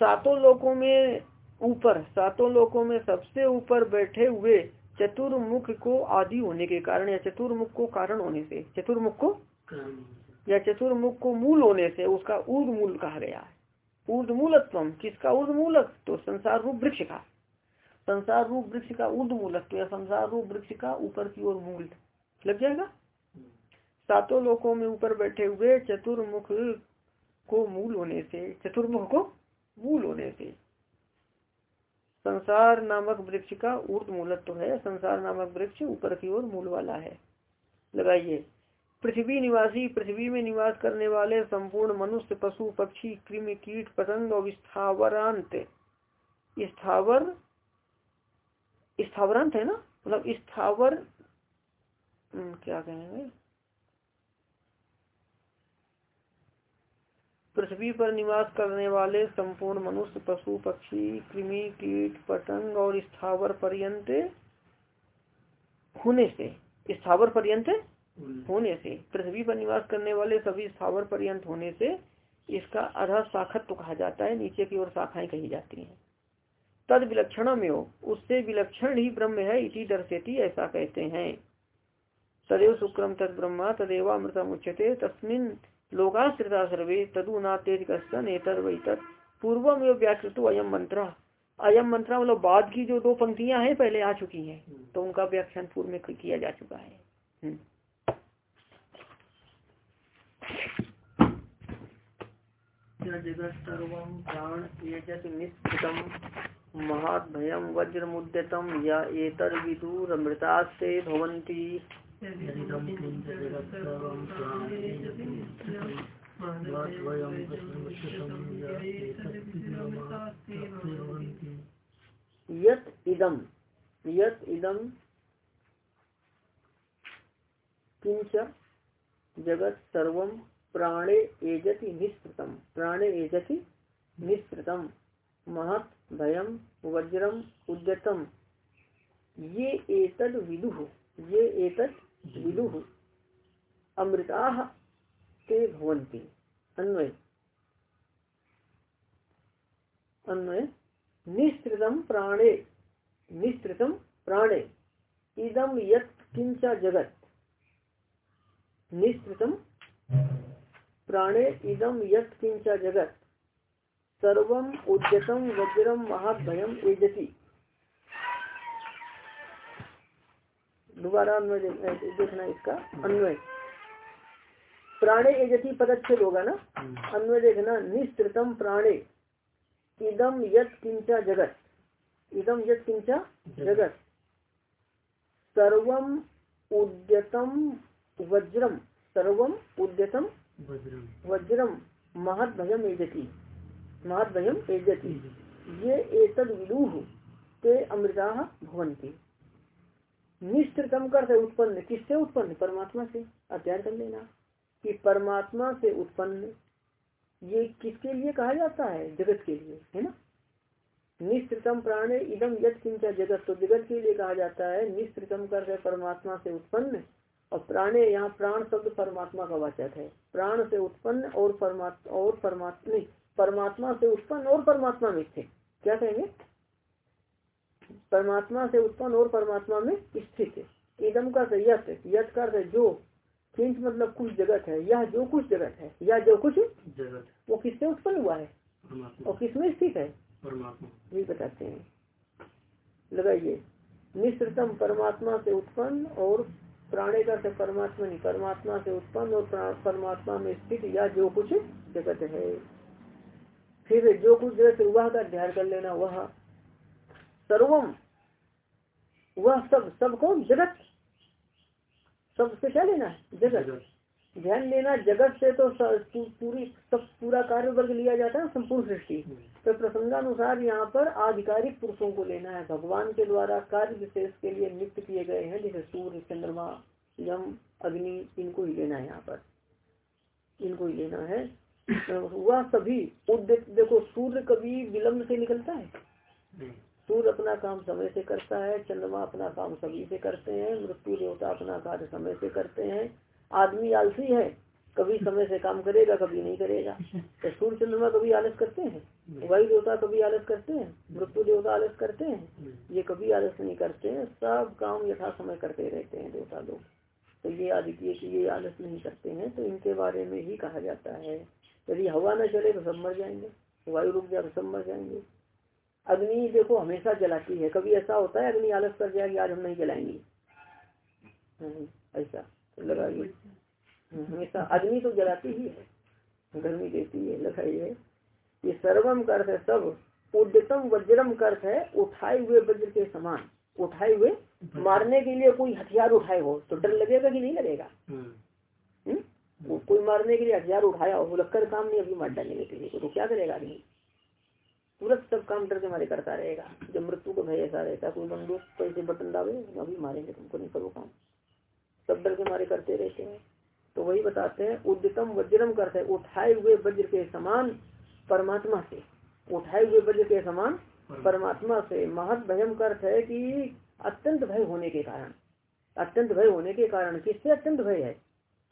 सातों लोकों में ऊपर सातों लोकों में सबसे ऊपर बैठे हुए चतुर्मुख को आदि होने के कारण या चतुर्मुख को कारण होने से चतुर्मुख को या चतुर्मुख को मूल होने से उसका ऊर्द मूल कहा गया है। ऊर्द मूलत्व किसका ऊर्द मूलक तो संसार रूप वृक्ष का। संसार रूप वृक्ष का ऊर्द मूलत्व या संसार रूप वृक्ष का ऊपर की ओर मूल लग जाएगा। सातों लोकों में ऊपर बैठे हुए चतुर्मुख को मूल होने से चतुर्मुख को मूल होने से संसार नामक वृक्ष का ऊर्द मूलत्व है संसार नामक वृक्ष ऊपर की ओर मूल वाला है। लगाइए। पृथ्वी निवासी पृथ्वी में निवास करने वाले संपूर्ण मनुष्य पशु पक्षी कृमि कीट पतंग और स्थावरांत। स्थावर स्थावरांत है ना? मतलब स्थावर हम्म, क्या कहेंगे? पृथ्वी पर निवास करने वाले संपूर्ण मनुष्य पशु पक्षी कृमि कीट पतंग और स्थावर पर्यंत होने से स्थावर पर्यंत होने से। पृथ्वी पर निवास करने वाले सभी स्थावर पर्यंत होने से इसका शाखत्व तो कहा जाता है नीचे की ओर शाखाएँ कही जाती हैं। तद विलक्षण में हो उससे विलक्षण ही ब्रह्म है इसी दर्शेती ऐसा कहते हैं। तदेव शुक्रम तद ब्रह्मा तदेवा अमृतम उच्चते तस्मिन लोकाश्रिता सर्वे तदु ना तेज कस्तन एतर वही तत्। पूर्वम व्याकृत अयम मंत्र। अयम मंत्र मतलब बाद की जो दो पंक्तियाँ हैं पहले आ चुकी हैं। तो उनका व्याख्यान पूर्व में किया जा चुका है। हम्म। प्राण महाभयम वज्र मुद्यतम या एतर विदुर मृता से भवंती यत इदम यत इदम किंच जगत सर्व प्राणे एजति निष्कृतम प्राणे एजति निष्कृतम महत, भयम, वज्रम उद्यतम ये एतद विदुह ये एतद विदुह अमृता ते भवंती अन्वय। अन्वय। निस्तृतम प्राणे। निस्तृतम प्राणे। इदम यत किंचा जगत। निस्तृतम प्राणे इदम यत किंचा जगत। सर्वम उद्यतम वज्रम महाभयम एजति दोबारा अन्वय देखना इसका। अन्वय। प्राणे एजति पदच्छेद होगा ना? अन्वय देखना निस्तृतम प्राणे। इदम यत किंचा जगत। इदम यत किंचा जगत। सर्वम उद्यतम वज्रम। सर्वम उद्यतम वज्रम। महत भयम एजति। महत भयम एजति। ये एतद विदुह ते अमृता भवंती निस्तृतम कर उत्पन्न। किससे उत्पन्न? परमात्मा से। अध्ययन कर लेना कि परमात्मा से उत्पन्न ये किसके लिए कहा जाता है? जगत के लिए, है ना? निस्तृतम प्राणे इदम यद किंचा जगत। तो जगत के लिए कहा जाता है निस्तृतम कर परमात्मा से उत्पन्न, और प्राणे यहाँ प्राण शब्द परमात्मा का वाचक है। प्राण से उत्पन्न और परमात्मा और परमात्मा, नहीं, परमात्मा से उत्पन्न और परमात्मा में स्थित। क्या कहेंगे? परमात्मा से उत्पन्न और परमात्मा में स्थित इदम का यथ यथ कर जो किंच मतलब कुछ जगत है यह जो कुछ जगत है या जो कुछ जगत। वो किससे उत्पन्न हुआ है? और किसमें स्थित है? ये बताते हैं। लगाइए। निश्रतम परमात्मा से उत्पन्न और प्राणे का से परमात्मा नहीं परमात्मा से उत्पन्न और परमात्मा में स्थित या जो कुछ जगत है। फिर जो कुछ जगत वह का ध्यान कर लेना वह सर्वम वह सब सब कौन जगत सबसे क्या लेना है? जगत। ध्यान लेना जगत से तो पूरी सब पूरा कार्य वर्ग लिया जाता है संपूर्ण सृष्टि। तो प्रसंगानुसार यहाँ पर आधिकारिक पुरुषों को लेना है। भगवान के द्वारा कार्य विशेष के लिए नियुक्त किए गए हैं जैसे सूर्य चंद्रमा यम अग्नि इनको ही लेना है यहाँ पर। इनको ही लेना है। वह सभी देखो सूर्य कभी विलम्ब से निकलता है? सूर्य अपना काम समय से करता है चंद्रमा अपना काम सभी से करते हैं मृत्यु देवता अपना कार्य समय से करते हैं। आदमी आलसी है कभी समय से काम करेगा कभी नहीं करेगा। तो सूर्य चंद्रमा कभी आलस करते हैं वायु देवता कभी आलस करते हैं मृत्यु देवता आलस करते हैं। ये कभी आलस नहीं करते हैं सब काम यथा समय करते रहते हैं देवता लोग। तो ये आदित्य की ये आलस नहीं करते हैं तो इनके बारे में ही कहा जाता है। यदि हवा न चले तो सब मर जाएँगे वायु रुक जाए तो सब मर जाएँगे। अग्नि देखो हमेशा जलाती है। कभी ऐसा होता है अग्नि आलस कर जाएगी आज हम नहीं जलाएँगे। ऐसा तो लगाइए हमेशा अग्नि तो जलाती ही है गर्मी देती है लगाइए। ये सर्वम कर है सब उद्यतम वज्रम कर है उठाए हुए वज्र के समान। उठाए हुए मारने के लिए कोई हथियार उठाए हो तो डर लगेगा कि नहीं लगेगा? हम्म? हम्म? कोई मारने के लिए हथियार उठाया हो लक्कर काम नहीं अभी मार डालने के लिए। तो क्या करेगा आदमी? तुरंत सब काम डर के मारे करता रहेगा। जब मृत्यु का भय ऐसा रहता कोई बंदूक पैसे बटन डाले अभी मारेंगे तुमको, नहीं करो काम। सब डर के मारे करते रहते हैं। तो वही बताते हैं, उद्यतम वज्रम करते उठाए हुए वज्र के समान परमात्मा से। उठाए हुए वज्र के समान परमात्मा से। महत भयम अर्थ है कि अत्यंत भय होने के कारण। अत्यंत भय होने के कारण किससे अत्यंत भय है?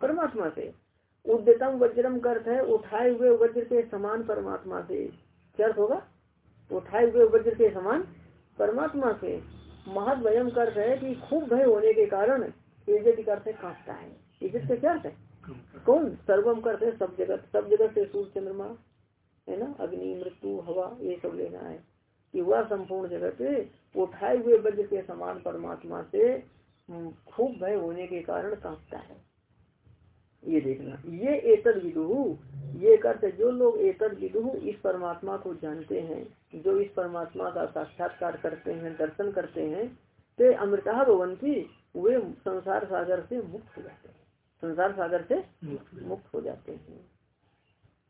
परमात्मा से। उद्यतम वज्रम अर्थ है, उठाए हुए वज्र के समान परमात्मा से। क्या अर्थ होगा? उठाए हुए वज्र के समान परमात्मा से महत भयम कर है कि खूब भय होने के कारण इज़्ज़त करते कांपता है। इज़्ज़त से क्या है? कौन? सर्वम करते सब जगत सब जगत से सूर्य चंद्रमा है ना? अग्नि मृत्यु हवा ये सब लेना है। कि वह संपूर्ण जगत उठाए हुए वज्र के समान परमात्मा से हम्म, खूब भय होने के कारण कांपता है। ये देखना। ये एतद विदुहु ये करते जो लोग एतद विदुहु इस परमात्मा को जानते हैं जो इस परमात्मा का साक्षात्कार करते हैं दर्शन करते हैं ते अमृता भवंती वे संसार सागर से मुक्त हो जाते हैं। संसार सागर से मुक्त हो जाते हैं।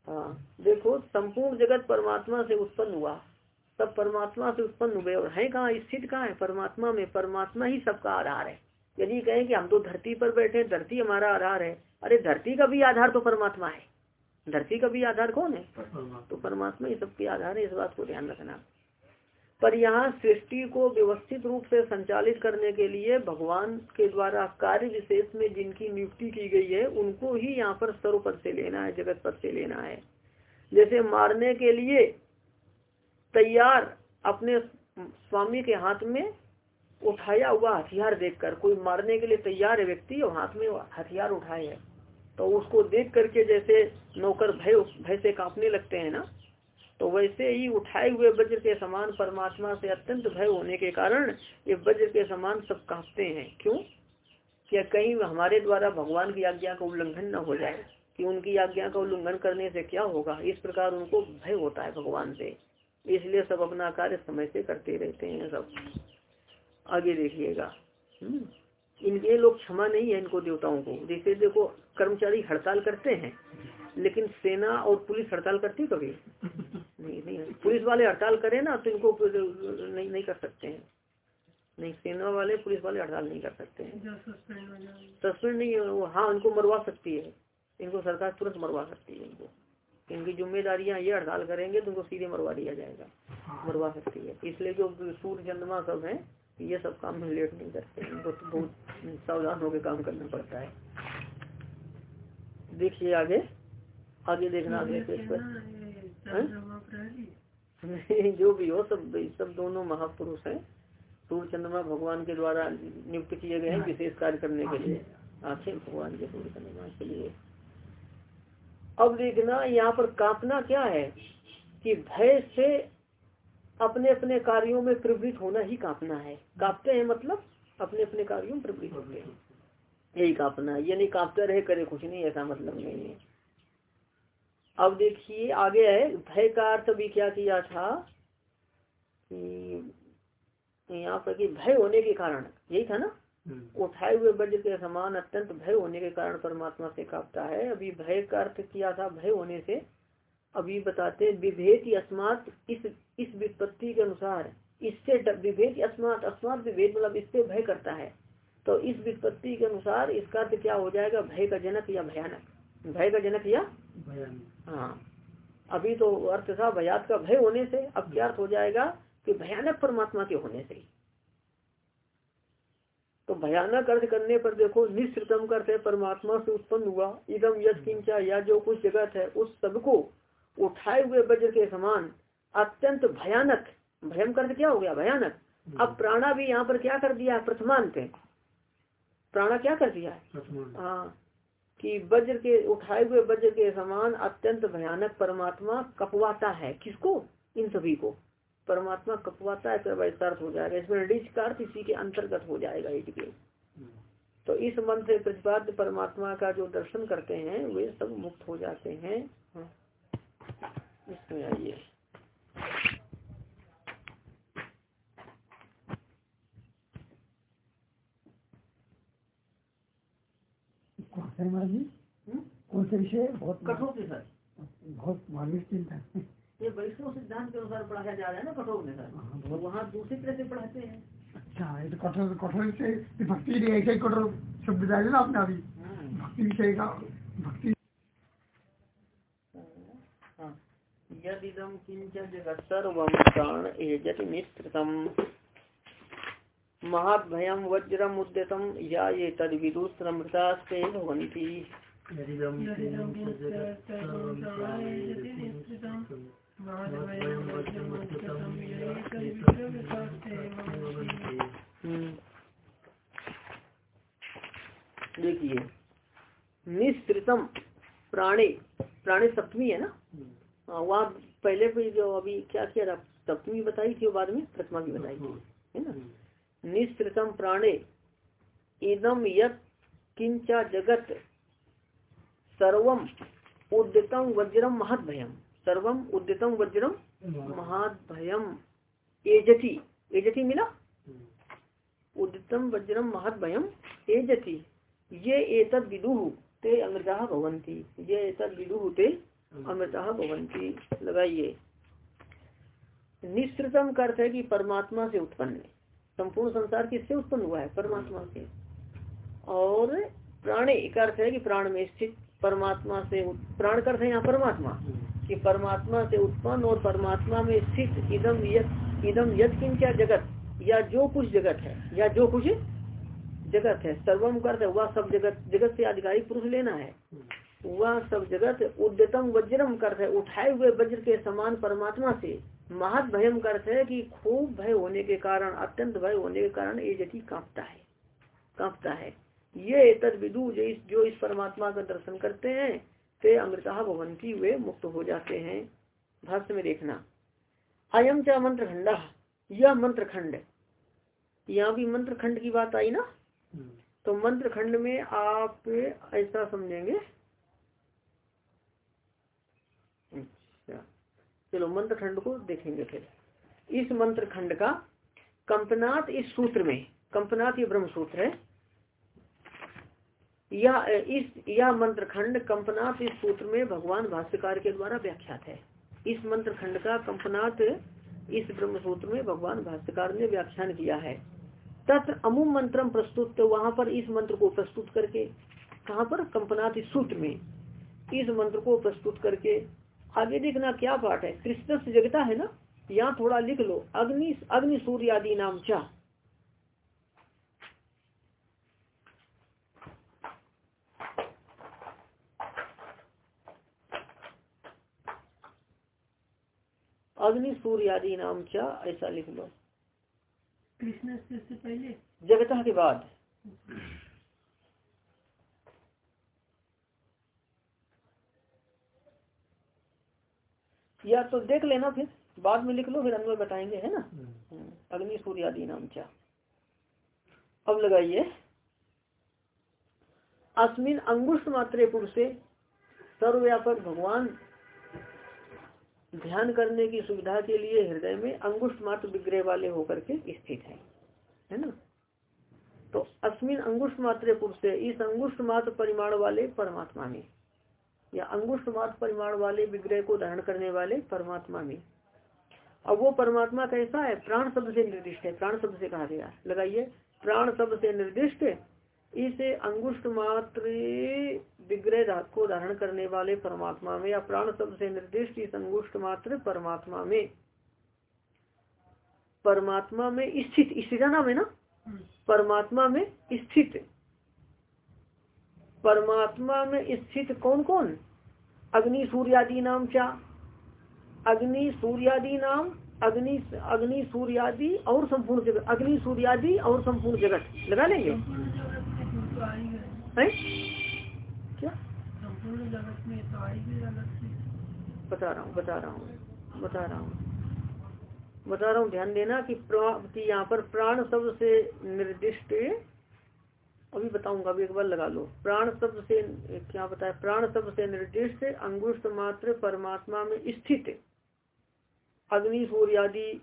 हाँ देखो संपूर्ण जगत परमात्मा से उत्पन्न हुआ। सब परमात्मा से उत्पन्न हुए और है कहाँ? स्थित कहाँ है? परमात्मा में परमात्मा ही सबका आधार है। यदि कहें कि हम तो धरती पर बैठे धरती हमारा आधार है। अरे धरती का भी आधार तो परमात्मा है। धरती का भी आधार कौन है? तो परमात्मा ही सबके आधार है इस बात को ध्यान रखना। पर यहाँ सृष्टि को व्यवस्थित रूप से संचालित करने के लिए भगवान के द्वारा कार्य विशेष में जिनकी नियुक्ति की गई है उनको ही यहाँ पर सर्व पद से लेना है जगत पद से लेना है। जैसे मारने के लिए तैयार अपने स्वामी के हाथ में उठाया हुआ हथियार देखकर कोई मारने के लिए तैयार है व्यक्ति और हाथ में हथियार उठाए है। तो उसको देख करके जैसे नौकर भय भय से कांपने लगते हैं ना तो वैसे ही उठाए हुए वज्र के समान परमात्मा से अत्यंत भय होने के कारण ये वज्र के समान सब कांपते हैं। क्यों? क्या कहीं हमारे द्वारा भगवान की आज्ञा का उल्लंघन न हो जाए? कि उनकी आज्ञा का उल्लंघन करने से क्या होगा? इस प्रकार उनको भय होता है भगवान से। इसलिए सब अपना कार्य समय से करते रहते हैं सब। आगे देखिएगा। हम्म। इनके लोग क्षमा नहीं है इनको देवताओं को। जैसे देखो कर्मचारी हड़ताल करते हैं लेकिन सेना और पुलिस हड़ताल करती कभी? नहीं नहीं पुलिस वाले हड़ताल करें ना तो इनको नहीं नहीं कर सकते हैं। नहीं सेना वाले पुलिस वाले हड़ताल नहीं कर सकते हैं। सस्पेंड नहीं है हाँ उनको मरवा सकती है। इनको सरकार तुरंत मरवा सकती है इनको। इनकी जिम्मेदारियाँ ये हड़ताल करेंगे तो उनको सीधे मरवा दिया जाएगा। मरवा सकती है। इसलिए जो सूर्य चंद्रमा सब है ये सब काम लेट नहीं करते इनको तो बहुत सावधान होकर काम करना पड़ता है। देखिए आगे। आगे देखना आगे जो भी हो सब सब दोनों महापुरुष हैं। सूर्य चंद्रमा भगवान के द्वारा नियुक्त किए गए हैं विशेष कार्य करने के लिए। आखिर भगवान के सूर्य चंद्रमा के लिए। अब देखना यहाँ पर कांपना क्या है कि भय से अपने अपने कार्यों में प्रवृत्त होना ही कांपना है। कांपते हैं मतलब अपने अपने कार्यों में प्रवृत्त होते हैं। यही कांपना ये नहीं कांपते रहे करे कुछ नहीं ऐसा मतलब नहीं है। अब देखिए आगे है भय का अर्थ भी क्या किया था कि यहाँ पर कि भय होने के कारण यही था ना? हम्म। उठाए हुए वज्र के समान अत्यंत भय होने के कारण परमात्मा से कांपता है। अभी भय का अर्थ किया था भय होने से। अभी बताते विभेद अस्मात इस इस विपत्ति के अनुसार इससे विभेद अस्मात अस्मात विभेद मतलब इससे भय करता है। तो इस विपत्ति के अनुसार इसका अर्थ क्या हो जाएगा? भय का जनक या भयानक? भय का जनक या हाँ। अभी तो अर्थ था भयात का भय होने से। अब क्या अर्थ हो जाएगा कि भयानक परमात्मा के होने से? तो भयानक अर्थ करने पर देखो निश्चितम करते परमात्मा से उत्पन्न हुआ। इदम यश किंचा या जो कुछ जगत है उस सबको उठाए हुए वज्र के समान अत्यंत भयानक। भयम कर क्या हो गया? भयानक। हम्म। अब प्राणा भी यहाँ पर क्या कर दिया? प्रथमांत प्राणा क्या कर दिया है? हाँ कि वज्र के उठाए हुए वज्र के समान अत्यंत भयानक परमात्मा कपवाता है। किसको? इन सभी को। परमात्मा कपवाता है अर्थ हो जाएगा। इसमें रिच का अर्थ इसी के अंतर्गत हो जाएगा एक के हम्म। तो इस मन से प्रतिपाद्य परमात्मा का जो दर्शन करते हैं वे सब मुक्त हो जाते हैं। हाँ। इसमें आइए। कौन से विषय? बहुत कठोर के सर बहुत मालूम चिंता। ये वैष्णव सिद्धांत के अनुसार पढ़ाया जा रहा है ना कठोर में सर हाँ, तो वहाँ दूसरी तरह से पढ़ाते हैं। अच्छा ये तो कठोर कठोर से भक्ति ऐसे ही कठोर शब्द डाले ना आपने अभी। हाँ। भक्ति विषय का भक्ति यदिदम किंच जगत सर्वम प्राण एजत मिश्रितम महाभयम वज्रम उद्यतम या ये तद विदुषमृतास्ते भवन्ति हम्म। देखिए निस्तृतम प्राणी प्राणी सप्तमी है ना? हाँ, वहाँ पहले भी जो अभी क्या किया सप्तमी बताई थी बाद में प्रथमा भी बताई थी है। ना? निस्तृतम प्राणे। इदम यत किंचा जगत सर्वम उद्यतम वज्रम महत भयम सर्वम उद्यतम वज्रम महत भयम एजती। एजती मिला? उदितम वज्रम महत भयम एजति। ये एतद विदुह ते अमृता भवंती ये एतद विदुह ते अमृता भवंती लगाइए निश्चितम का अर्थ है कि परमात्मा से उत्पन्न संपूर्ण संसार किससे उत्पन्न हुआ है, परमात्मा से। और प्राण एक अर्थ है कि प्राण में स्थित परमात्मा से प्राण अर्थ है यहाँ परमात्मा, कि परमात्मा से उत्पन्न और परमात्मा में स्थित इदम इदम यद किंचा जगत, या जो कुछ जगत है, या जो कुछ जगत है सर्वम कर वह सब जगत जगत से आधिकारिक पुरुष लेना है। वह सब जगत उद्यतम वज्रम कर उठाए हुए वज्र के समान परमात्मा से महत भयम अर्थ है कि खूब भय होने के कारण अत्यंत भय होने के कारण ये जति कांपता है कांपता है। ये तद विदु जो इस जो इस परमात्मा का दर्शन करते हैं ते अमृता भवंती वे मुक्त हो जाते हैं। भाष्य में देखना। अयम चा मंत्र खंडा यह मंत्र खंड यहाँ भी मंत्र खंड की बात आई ना? हम्म। तो मंत्र खंड में आप ऐसा समझेंगे चलो मंत्र खंड को देखेंगे फिर। इस मंत्र खंड का कंपनाथ इस सूत्र में, कंपनाथ ये ब्रह्म सूत्र है यह इस यह मंत्र खंड कंपनाथ इस सूत्र में भगवान भाष्यकार के द्वारा व्याख्यात है। इस मंत्र खंड का कंपनाथ इस ब्रह्म सूत्र में भगवान भाष्यकार ने व्याख्यान किया है। तत्र अमुम मंत्र प्रस्तुत तो वहाँ पर इस मंत्र को प्रस्तुत करके, कहा पर? कंपनाथ इस सूत्र में। इस मंत्र को प्रस्तुत करके आगे देखना क्या पाठ है? कृष्ण से जगता है ना? यहाँ थोड़ा लिख लो। अग्नि अग्नि सूर्य आदि नाम चा। अग्नि सूर्य आदि नाम चा ऐसा लिख लो। कृष्ण से पहले? जगता के बाद। या तो देख लेना फिर बाद में लिख लो फिर अन्वय बताएँगे है ना? हम्म। अग्नि सूर्य आदि नाम क्या अब लगाइए। अस्मिन अंगुष्ठ मात्रे पुरुषे सर्वव्यापक भगवान ध्यान करने की सुविधा के लिए हृदय में अंगुष्ठ मात्र विग्रह वाले होकर के स्थित है है ना? तो अस्मिन अंगुष्ठ मात्रे पुरुष इस अंगुष्ठ मात्र परिमाण वाले परमात्मा में या अंगुष्ठ मात्र परिमाण वाले विग्रह को धारण करने वाले परमात्मा में। अब वो परमात्मा कैसा है? प्राण शब्द से निर्दिष्ट है। प्राण शब्द से कहा गया लगाइए। प्राण शब्द से निर्दिष्ट इसे अंगुष्ठ मात्र विग्रह को धारण करने वाले परमात्मा में या प्राण शब्द से निर्दिष्ट इस अंगुष्ठ मात्र परमात्मा में। परमात्मा में स्थित स्थित नाम है ना? हम्म। परमात्मा में स्थित परमात्मा में स्थित कौन कौन अग्नि सूर्यादि नाम क्या? अग्नि सूर्यादि नाम, अग्नि अग्नि सूर्यादि और संपूर्ण जगत। अग्नि सूर्यादि और संपूर्ण जगत। लगा लेंगे? है? क्या? बता रहा हूँ, बता रहा हूँ, बता रहा हूँ। बता रहा हूँ, ध्यान देना कि यहाँ पर प्राण शब्द से निर्दिष्ट अभी बताऊँगा, अभी एक बार लगा लो। प्राण शब्द से, क्या बताया? प्राण शब्द से निर्दिष्ट अंगुष्ठ मात्र परमात्मा में स्थित अग्नि सूर्यादि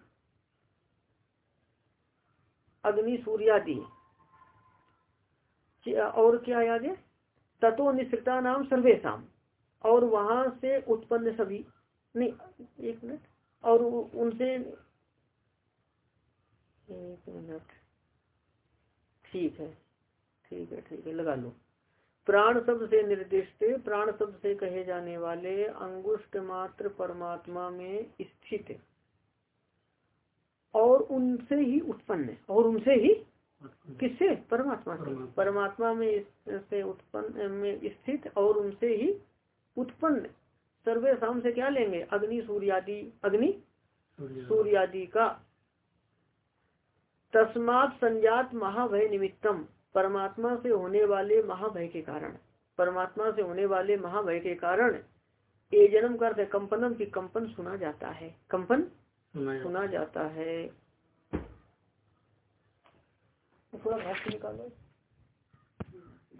अग्नि सूर्यादि। और क्या आगे? तत्व निश्रिता नाम सर्वेशम और वहाँ से उत्पन्न सभी। नहीं, एक मिनट। और उनसे, एक मिनट। ठीक है। ठीक है ठीक है लगा लो। प्राण शब्द से निर्दिष्ट प्राण शब्द से कहे जाने वाले अंगुष्ट मात्र परमात्मा में स्थित और उनसे ही उत्पन्न और उनसे ही किससे? परमात्मा से। परमात्मा। में से उत्पन्न में स्थित और उनसे ही उत्पन्न। सर्वे शाम से क्या लेंगे? अग्नि सूर्यादि अग्नि सूर्यादि का। तस्मात संजात महाभय निमित्तम। परमात्मा से होने वाले महाभय के कारण। परमात्मा से होने वाले महाभय के कारण ये जन्म करते कंपनम की कंपन सुना जाता है। कंपन सुना जाता है। थोड़ा भाष्य निकालो।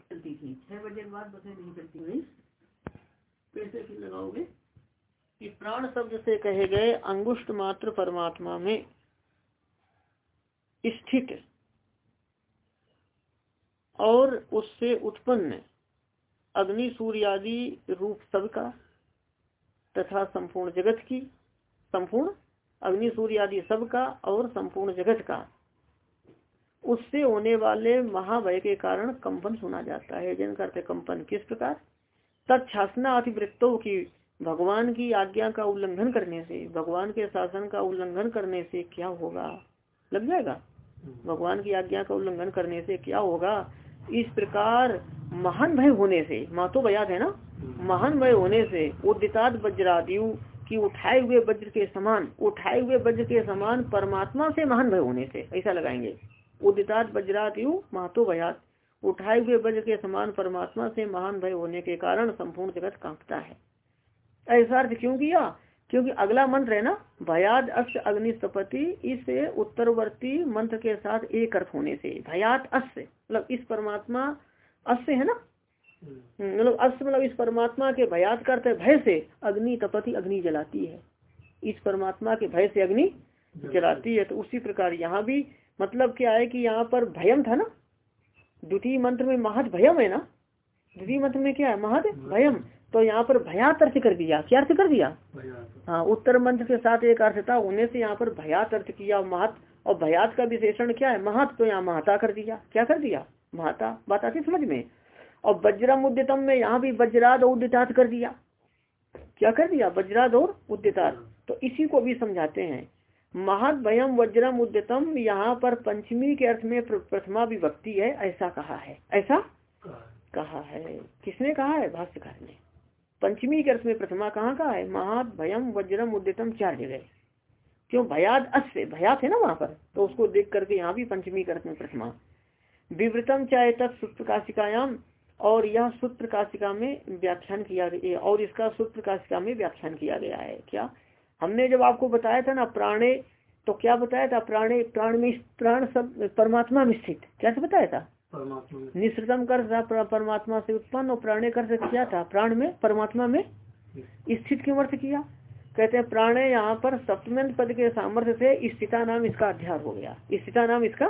चलती थी। छह बजे बाद बसें नहीं चलती हुई। फिर लगाओगे? कि प्राण शब्द से कहे गए अंगुष्ठ मात्र परमात्मा में स्थित और उससे उत्पन्न अग्नि सूर्य आदि रूप सबका तथा संपूर्ण जगत की संपूर्ण अग्नि सूर्य आदि सबका और संपूर्ण जगत का। उससे होने वाले महाभय के कारण कंपन सुना जाता है। जन करते कंपन किस प्रकार? तत्ना अतिवृत्तों की भगवान की आज्ञा का उल्लंघन करने से भगवान के शासन का उल्लंघन करने से क्या होगा? लग जाएगा? भगवान की आज्ञा का उल्लंघन करने से क्या होगा? इस प्रकार महान भय होने से, माँ तो बयाद है ना? महान भय होने से उदितात वज्रादियु की उठाए हुए वज्र के समान, उठाए हुए वज्र के समान परमात्मा से महान भय होने से, ऐसा लगाएँगे। उदितात वज्रात यु महतो भयात उठाए हुए वज्र के समान परमात्मा से महान भय होने के कारण संपूर्ण जगत कांपता है। ऐसा अर्थ क्यों किया? क्योंकि अगला मंत्र है ना भयाद अस्य अग्निस्पति इस उत्तरवर्ती मंत्र के साथ एक अर्थ होने से भयात अस्य मतलब इस परमात्मा अस्य है ना? हम्म, मतलब अस्य मतलब इस परमात्मा के भयात करते भय से अग्नि तपति अग्नि जलाती है। इस परमात्मा के भय से अग्नि जलाती है। तो उसी प्रकार यहाँ भी मतलब क्या है कि यहाँ पर भयम था ना? द्वितीय मंत्र में महत भयम है ना? द्वितीय मंत्र में क्या है? महत भयम। तो यहाँ पर भयात अर्थ कर दिया। क्या अर्थ कर दिया? हाँ उत्तर मंत्र के साथ एक अर्थ था होने से यहाँ पर भयात अर्थ किया महत और भयात का विशेषण क्या है? महत तो यहाँ महाता कर दिया। क्या कर दिया? महता बात आती समझ में? और वज्रम उद्यतम में यहाँ भी वज्राद और उद्यतात कर दिया। क्या कर दिया? वज्राद और उद्यतात तो इसी को भी समझाते हैं। महत भयम वज्रम उद्यतम यहाँ पर पंचमी के अर्थ में प्रथमा विभक्ति है ऐसा कहा है। ऐसा कहा है। किसने कहा है? भाष्यकार ने। पंचमी के अर्थ में प्रथमा कहाँ का है? महाद, भयम, वज्रम उद्यतम चार जगह। क्यों? भयाद अस्य भयात है ना वहाँ पर? तो उसको देख करके यहाँ भी पंचमी के अर्थ में प्रथमा। विवृतम चाहे तत्सूत्र और यह सूत्र काशिका में व्याख्यान किया गया, और इसका सूत्र काशिका में व्याख्यान किया गया है। क्या? हमने जब आपको बताया था ना प्राणे तो क्या बताया था? प्राणे, प्राण में, प्राण सब, परमात्मा में स्थित। क्या से बताया था? निश्चितम कर परमात्मा से उत्पन्न और प्राणे कर क्या था। प्राण में, परमात्मा में स्थित क्यों अर्थ किया? कहते हैं, प्राणे यहाँ पर सप्तमंत पद के सामर्थ्य से स्थिता नाम इसका अध्यार हो गया। स्थिता नाम इसका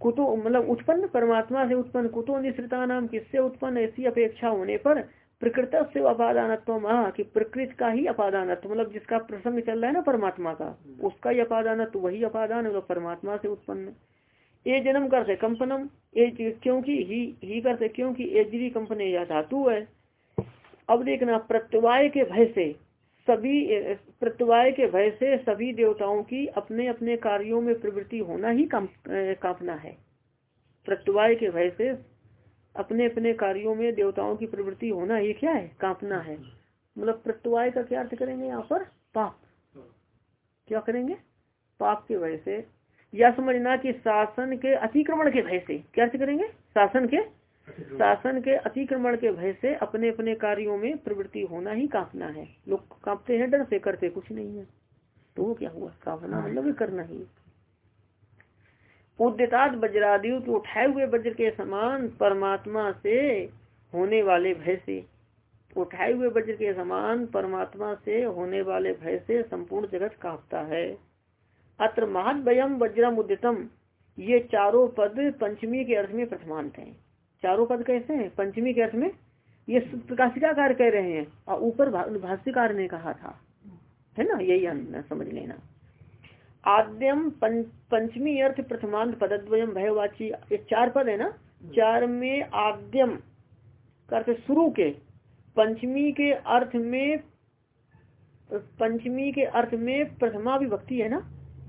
कुतो मतलब उत्पन्न, परमात्मा से उत्पन्न, कुतो निश्रिता नाम किससे उत्पन्न? ऐसी अपेक्षा होने पर प्रकृत से अपादानत्व कि प्रकृत का ही अपादानत्व मतलब जिसका प्रसंग चल रहा है ना परमात्मा का, उसका ही अपादानत्व, वही अपादान मतलब परमात्मा से उत्पन्न। ए जन्म करते कंपनम ए क्योंकि ही ही करते क्योंकि एजरी कंपनी या धातु है। अब देखना, प्रत्यवाय के भय से सभी, प्रत्यवाय के भय से सभी देवताओं की अपने अपने कार्यों में प्रवृत्ति होना ही कांपना है। प्रत्यवाय के भय से अपने अपने कार्यों में देवताओं की प्रवृत्ति होना ही क्या है? कांपना है। मतलब प्रत्यवाय का क्या अर्थ करेंगे यहाँ पर? पाप। क्या करेंगे? पाप के वजह से या समझना कि शासन के अतिक्रमण के भय से। क्या करेंगे? शासन के? शासन के अतिक्रमण के भय से अपने अपने कार्यों में प्रवृत्ति होना ही कांपना है। लोग कांपते हैं डर से करते कुछ नहीं है। तो वो क्या हुआ? कांपना मतलब करना ही। उद्यतात वज्रादिव के उठाए हुए वज्र के समान परमात्मा से होने वाले भय से। उठाए हुए वज्र के समान परमात्मा से होने वाले भय से संपूर्ण जगत कांपता है। अत्र महदयम वज्रम उद्यतम ये चारों पद पंचमी के अर्थ में प्रथमांत हैं चारों पद कैसे हैं? पंचमी के अर्थ में ये प्रकाशिकाकार कह रहे हैं। और ऊपर भाष्यकार ने कहा था। है ना? यही समझ लेना। आद्यम पंचमी अर्थ प्रथमांत पदद्वयम भयवाची। ये चार पद है ना? चार में आद्यम करते शुरू के। पंचमी के अर्थ में, पंचमी के अर्थ में प्रथमा विभक्ति है ना?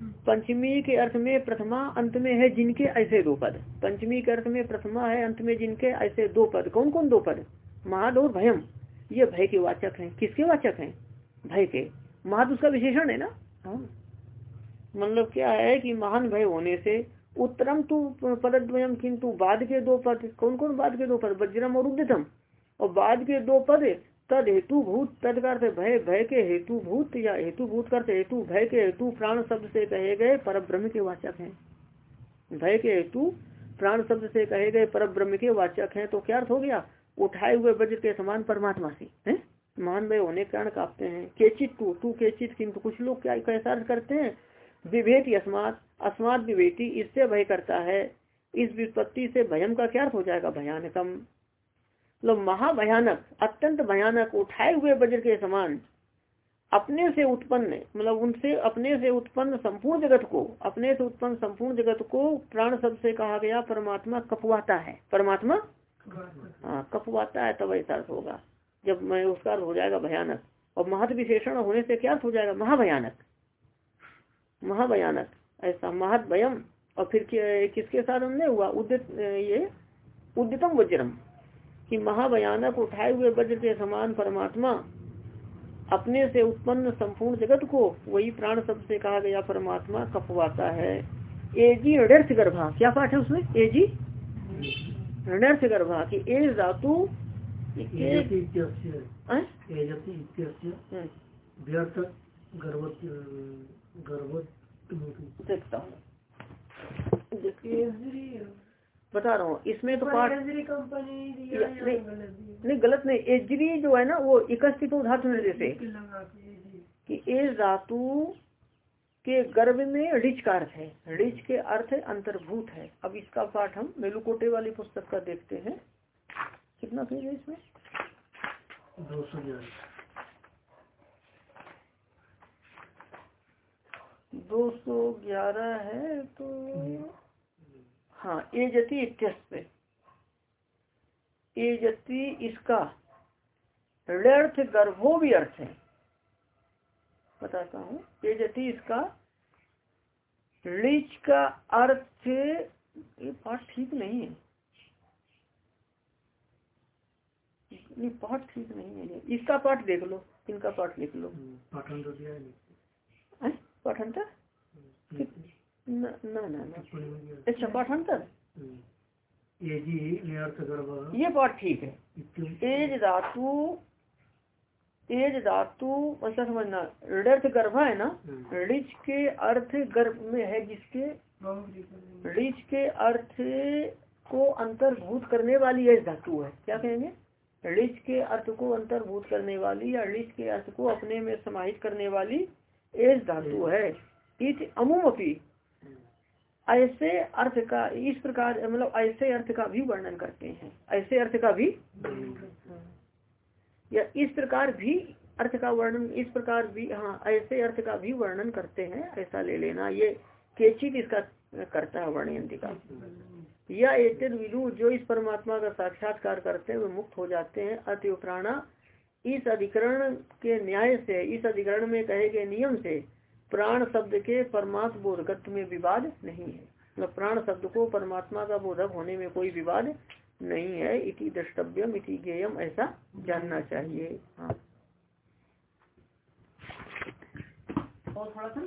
पंचमी के अर्थ में प्रथमा अंत में है जिनके ऐसे दो पद। पंचमी के अर्थ में प्रथमा है, अंत में जिनके ऐसे दो पद। कौन कौन दो पद? महाद और भयम। ये भय के वाचक हैं। किसके वाचक हैं? भय के। महाद उसका विशेषण है ना? हाँ। मतलब क्या है कि महान भय होने से उत्तरम तो पदद्वयम, किंतु बाद के दो पद कौन कौन बाद के दो पद? वज्रम और उद्यतम और बाद के दो पद तद हेतु भूत तद करते भय भय के हेतु भूत या हेतु भूत करते हेतु, भय के हेतु प्राण शब्द से कहे गए पर ब्रह्म के वाचक हैं। भय के हेतु प्राण शब्द से कहे गए पर ब्रह्म के वाचक हैं तो क्या अर्थ हो गया? उठाए हुए वज्र के समान परमात्मा से, है? मान भय होने कारण कापते हैं। केचित टू टू केचित किंतु कुछ लोग क्या, कैसा अर्थ करते हैं? विभेद अस्मात अस्मात विभेदी इससे भय करता है। इस विपत्ति से भयम का क्या अर्थ हो जाएगा? भयानकम। मतलब महाभयानक, अत्यंत भयानक उठाए हुए वज्र के समान अपने से उत्पन्न मतलब उनसे अपने से उत्पन्न संपूर्ण जगत को, अपने से उत्पन्न संपूर्ण जगत को प्राण शब्द से कहा गया परमात्मा कपवाता है। परमात्मा? हाँ कपवाता है, तब ऐसा होगा। जब मैं उसका अर्थ हो जाएगा भयानक, और महत विशेषण होने से क्या हो जाएगा? महाभयानक। महाभयानक, ऐसा महत भयम और फिर किसके साथ हमने हुआ? उदित, ये उद्यतम वज्रम। कि महाभयानक उठाए हुए वज्र के समान परमात्मा अपने से उत्पन्न संपूर्ण जगत को वही प्राण शब्द से कहा गया परमात्मा कपवाता है। एजी ऋणर्थ गर्भा क्या पाठ है उसमें? एजी ऋणर्थ गर्भा की एज धातु देखता हूँ। बता रहा हूँ इसमें तो पाठ नहीं, नहीं गलत नहीं एजरी जो है ना वो इकस्थित धातु है। कि एज धातु के गर्भ में रिच का अर्थ है। रिच के अर्थ अंतर्भूत है। अब इसका पाठ हम मेलुकोटे वाली पुस्तक का देखते हैं। कितना पेज है इसमें? दो सौ ग्यारह। दो सौ ग्यारह है तो हाँ ए जति इत्यस्त ए जति इसका ऋर्थ गर्भो भी अर्थ है। बताता हूँ ए जति इसका ऋच का अर्थ ये पाठ ठीक नहीं है। नहीं पाठ ठीक नहीं है। इसका पाठ देख लो इनका पाठ लिख लो। पाठन तो दिया है पाठांतर न न अच्छा पाठांतर ये पाठ ठीक है। तेज धातु तेज धातु ऐसा समझना ऋर्थ गर्भ है ना? ऋच के अर्थ गर्भ में है जिसके? ऋच के अर्थ को अंतर्भूत करने वाली एज धातु है। क्या कहेंगे? ऋच के अर्थ को अंतर्भूत करने वाली या ऋच के अर्थ को अपने में समाहित करने वाली एज धातु है। इस अमुमपी ऐसे अर्थ का, इस प्रकार मतलब ऐसे अर्थ का भी वर्णन करते हैं। ऐसे अर्थ का भी या इस प्रकार भी अर्थ का वर्णन, इस प्रकार भी हाँ ऐसे अर्थ का भी वर्णन करते हैं, ऐसा ले लेना। ये केचित इसका करता है, वर्णयंती का? या एक विदु जो इस परमात्मा का साक्षात्कार करते हुए मुक्त हो जाते हैं। अति प्राणा इस अधिकरण के न्याय से, इस अधिकरण में कहे गए नियम से प्राण शब्द के परमात्म बोधकत्व में विवाद नहीं है। मतलब प्राण शब्द को परमात्मा का बोधक होने में कोई विवाद नहीं है। इति द्रष्टव्यम, इति गेयम ऐसा जानना चाहिए। हाँ। और थोड़ा सा